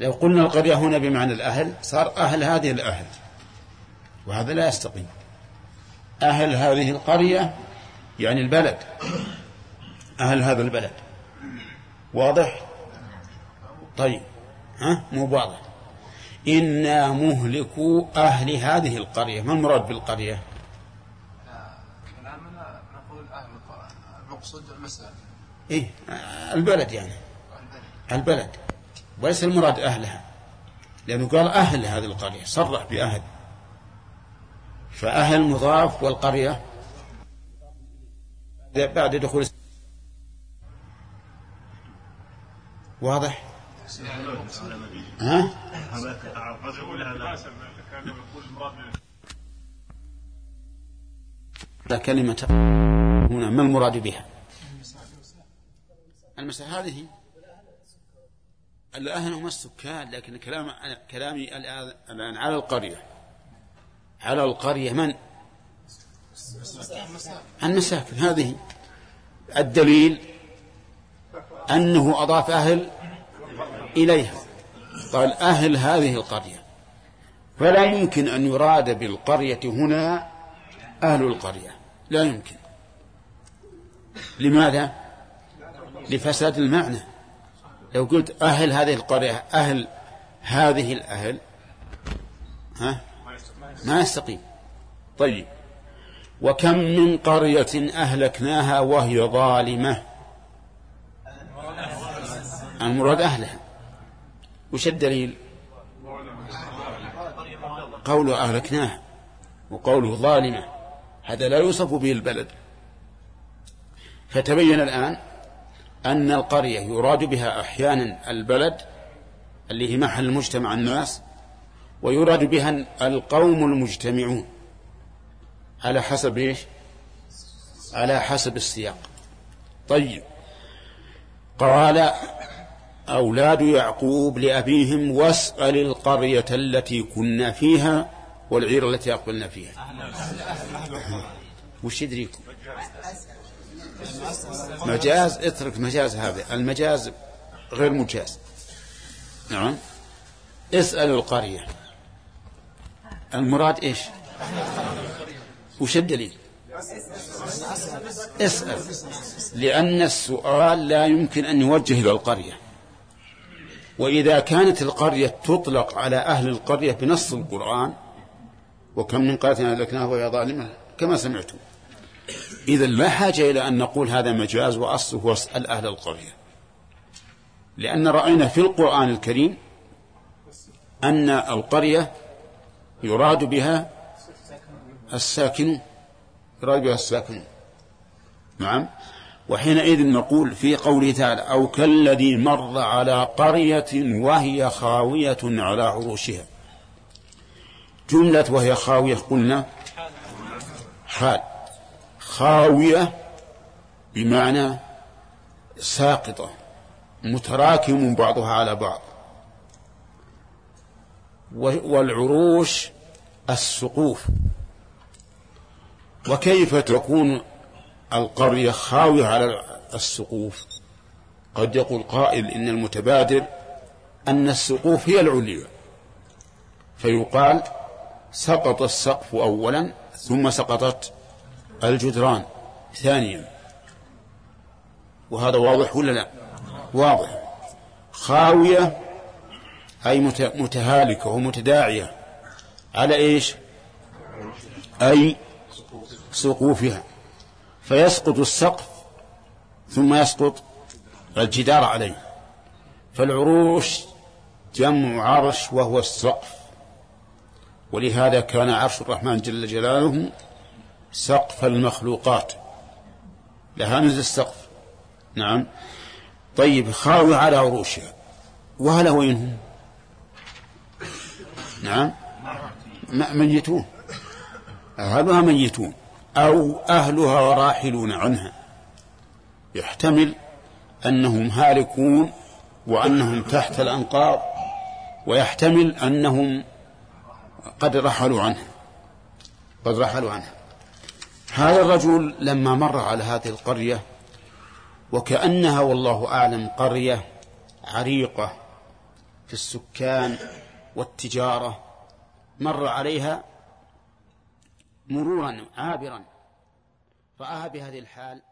لو قلنا القرية هنا بمعنى الأهل صار أهل هذه الأهل. وهذا لا يستقيم. أهل هذه القرية يعني البلد. أهل هذا البلد. واضح؟ طيب. ها؟ مو واضح. إنا مهلكوا أهل هذه القرية. ما المراد بالقرية؟ الآن نقول أهل المقصود المسألة إيه البلد يعني. البلد. وليس المراد أهلها. لأنه قال أهل هذه القرية. صرح بأهل. فأهل مضاف والقرية. بعد دخول واضح؟ ها؟ كلمة هنا ما المراد بها؟ المسألة هذه الأهل هم السكان لكن كلام كلامي الآن على القرية. على القرية من؟ المساكن. هذه الدليل أنه أضاف أهل إليها. قال أهل هذه القرية. فلا يمكن أن يراد بالقرية هنا أهل القرية. لا يمكن. لماذا؟ لفساد المعنى. لو قلت أهل هذه القرية أهل هذه الأهل ها؟ ما يستقيم طيب. وكم من قرية أهلكناها وهي ظالمة؟ المراد أهلها. وش الدليل؟ قوله أهلكناها وقوله ظالمة. هذا لا يوصف به البلد. فتبين الآن أن القرية يراد بها أحيانا البلد اللي هي محل مجتمع الناس ويراد بها القوم المجتمعون على حسب إيش؟ على حسب السياق. طيب. قال أولاد يعقوب لأبيهم واسأل القرية التي كنا فيها والعير التي أقبلنا فيها. وش يدريكم؟ مجاز؟ اترك مجاز هذا. المجاز غير مجاز. نعم. اسأل القرية. المراد إيش؟ وش الدليل؟ اسأل. لأن السؤال لا يمكن أن يوجه إلى القرية. وإذا كانت القرية تطلق على أهل القرية بنص القرآن وكم من قرية أهلكناها وهي ظالمة كما سمعتم. إذا لا حاجة إلى أن نقول هذا مجاز وأصله واسأل أهل القرية. لأن رأينا في القرآن الكريم أن القرية يراد بها الساكن يراد بها الساكن. نعم. وحينئذ نقول في قوله تعالى أو كالذي مر على قرية وهي خاوية على عروشها. جملة وهي خاوية قلنا حال. خاوية بمعنى ساقطة متراكم بعضها على بعض. والعروش السقوف. وكيف تكون القرية خاوية على السقوف؟ قد يقول قائل إن المتبادر أن السقوف هي العليا. فيقال سقط السقف أولا ثم سقطت الجدران ثانيا. وهذا واضح ولا لا؟ واضح. خاوية أي متهالكة ومتداعية على إيش؟ أي سقوفها. فيسقط السقف ثم يسقط الجدار عليه. فالعروش جمع عرش وهو السقف. ولهذا كان عرش الرحمن جل جلاله سقف المخلوقات. لها نزل السقف. نعم. طيب خاوي على عروشها. وهل وينهم نعم. ميتون. أهلها ميتون. أو أهلها راحلون عنها. يحتمل أنهم هالكون وأنهم تحت الأنقاض ويحتمل أنهم قد رحلوا عنها. قد رحلوا عنها. هذا الرجل لما مر على هذه القرية وكأنها والله أعلم قرية عريقة في السكان والتجارة مر عليها مرورا عابرا. رآها بهذه الحال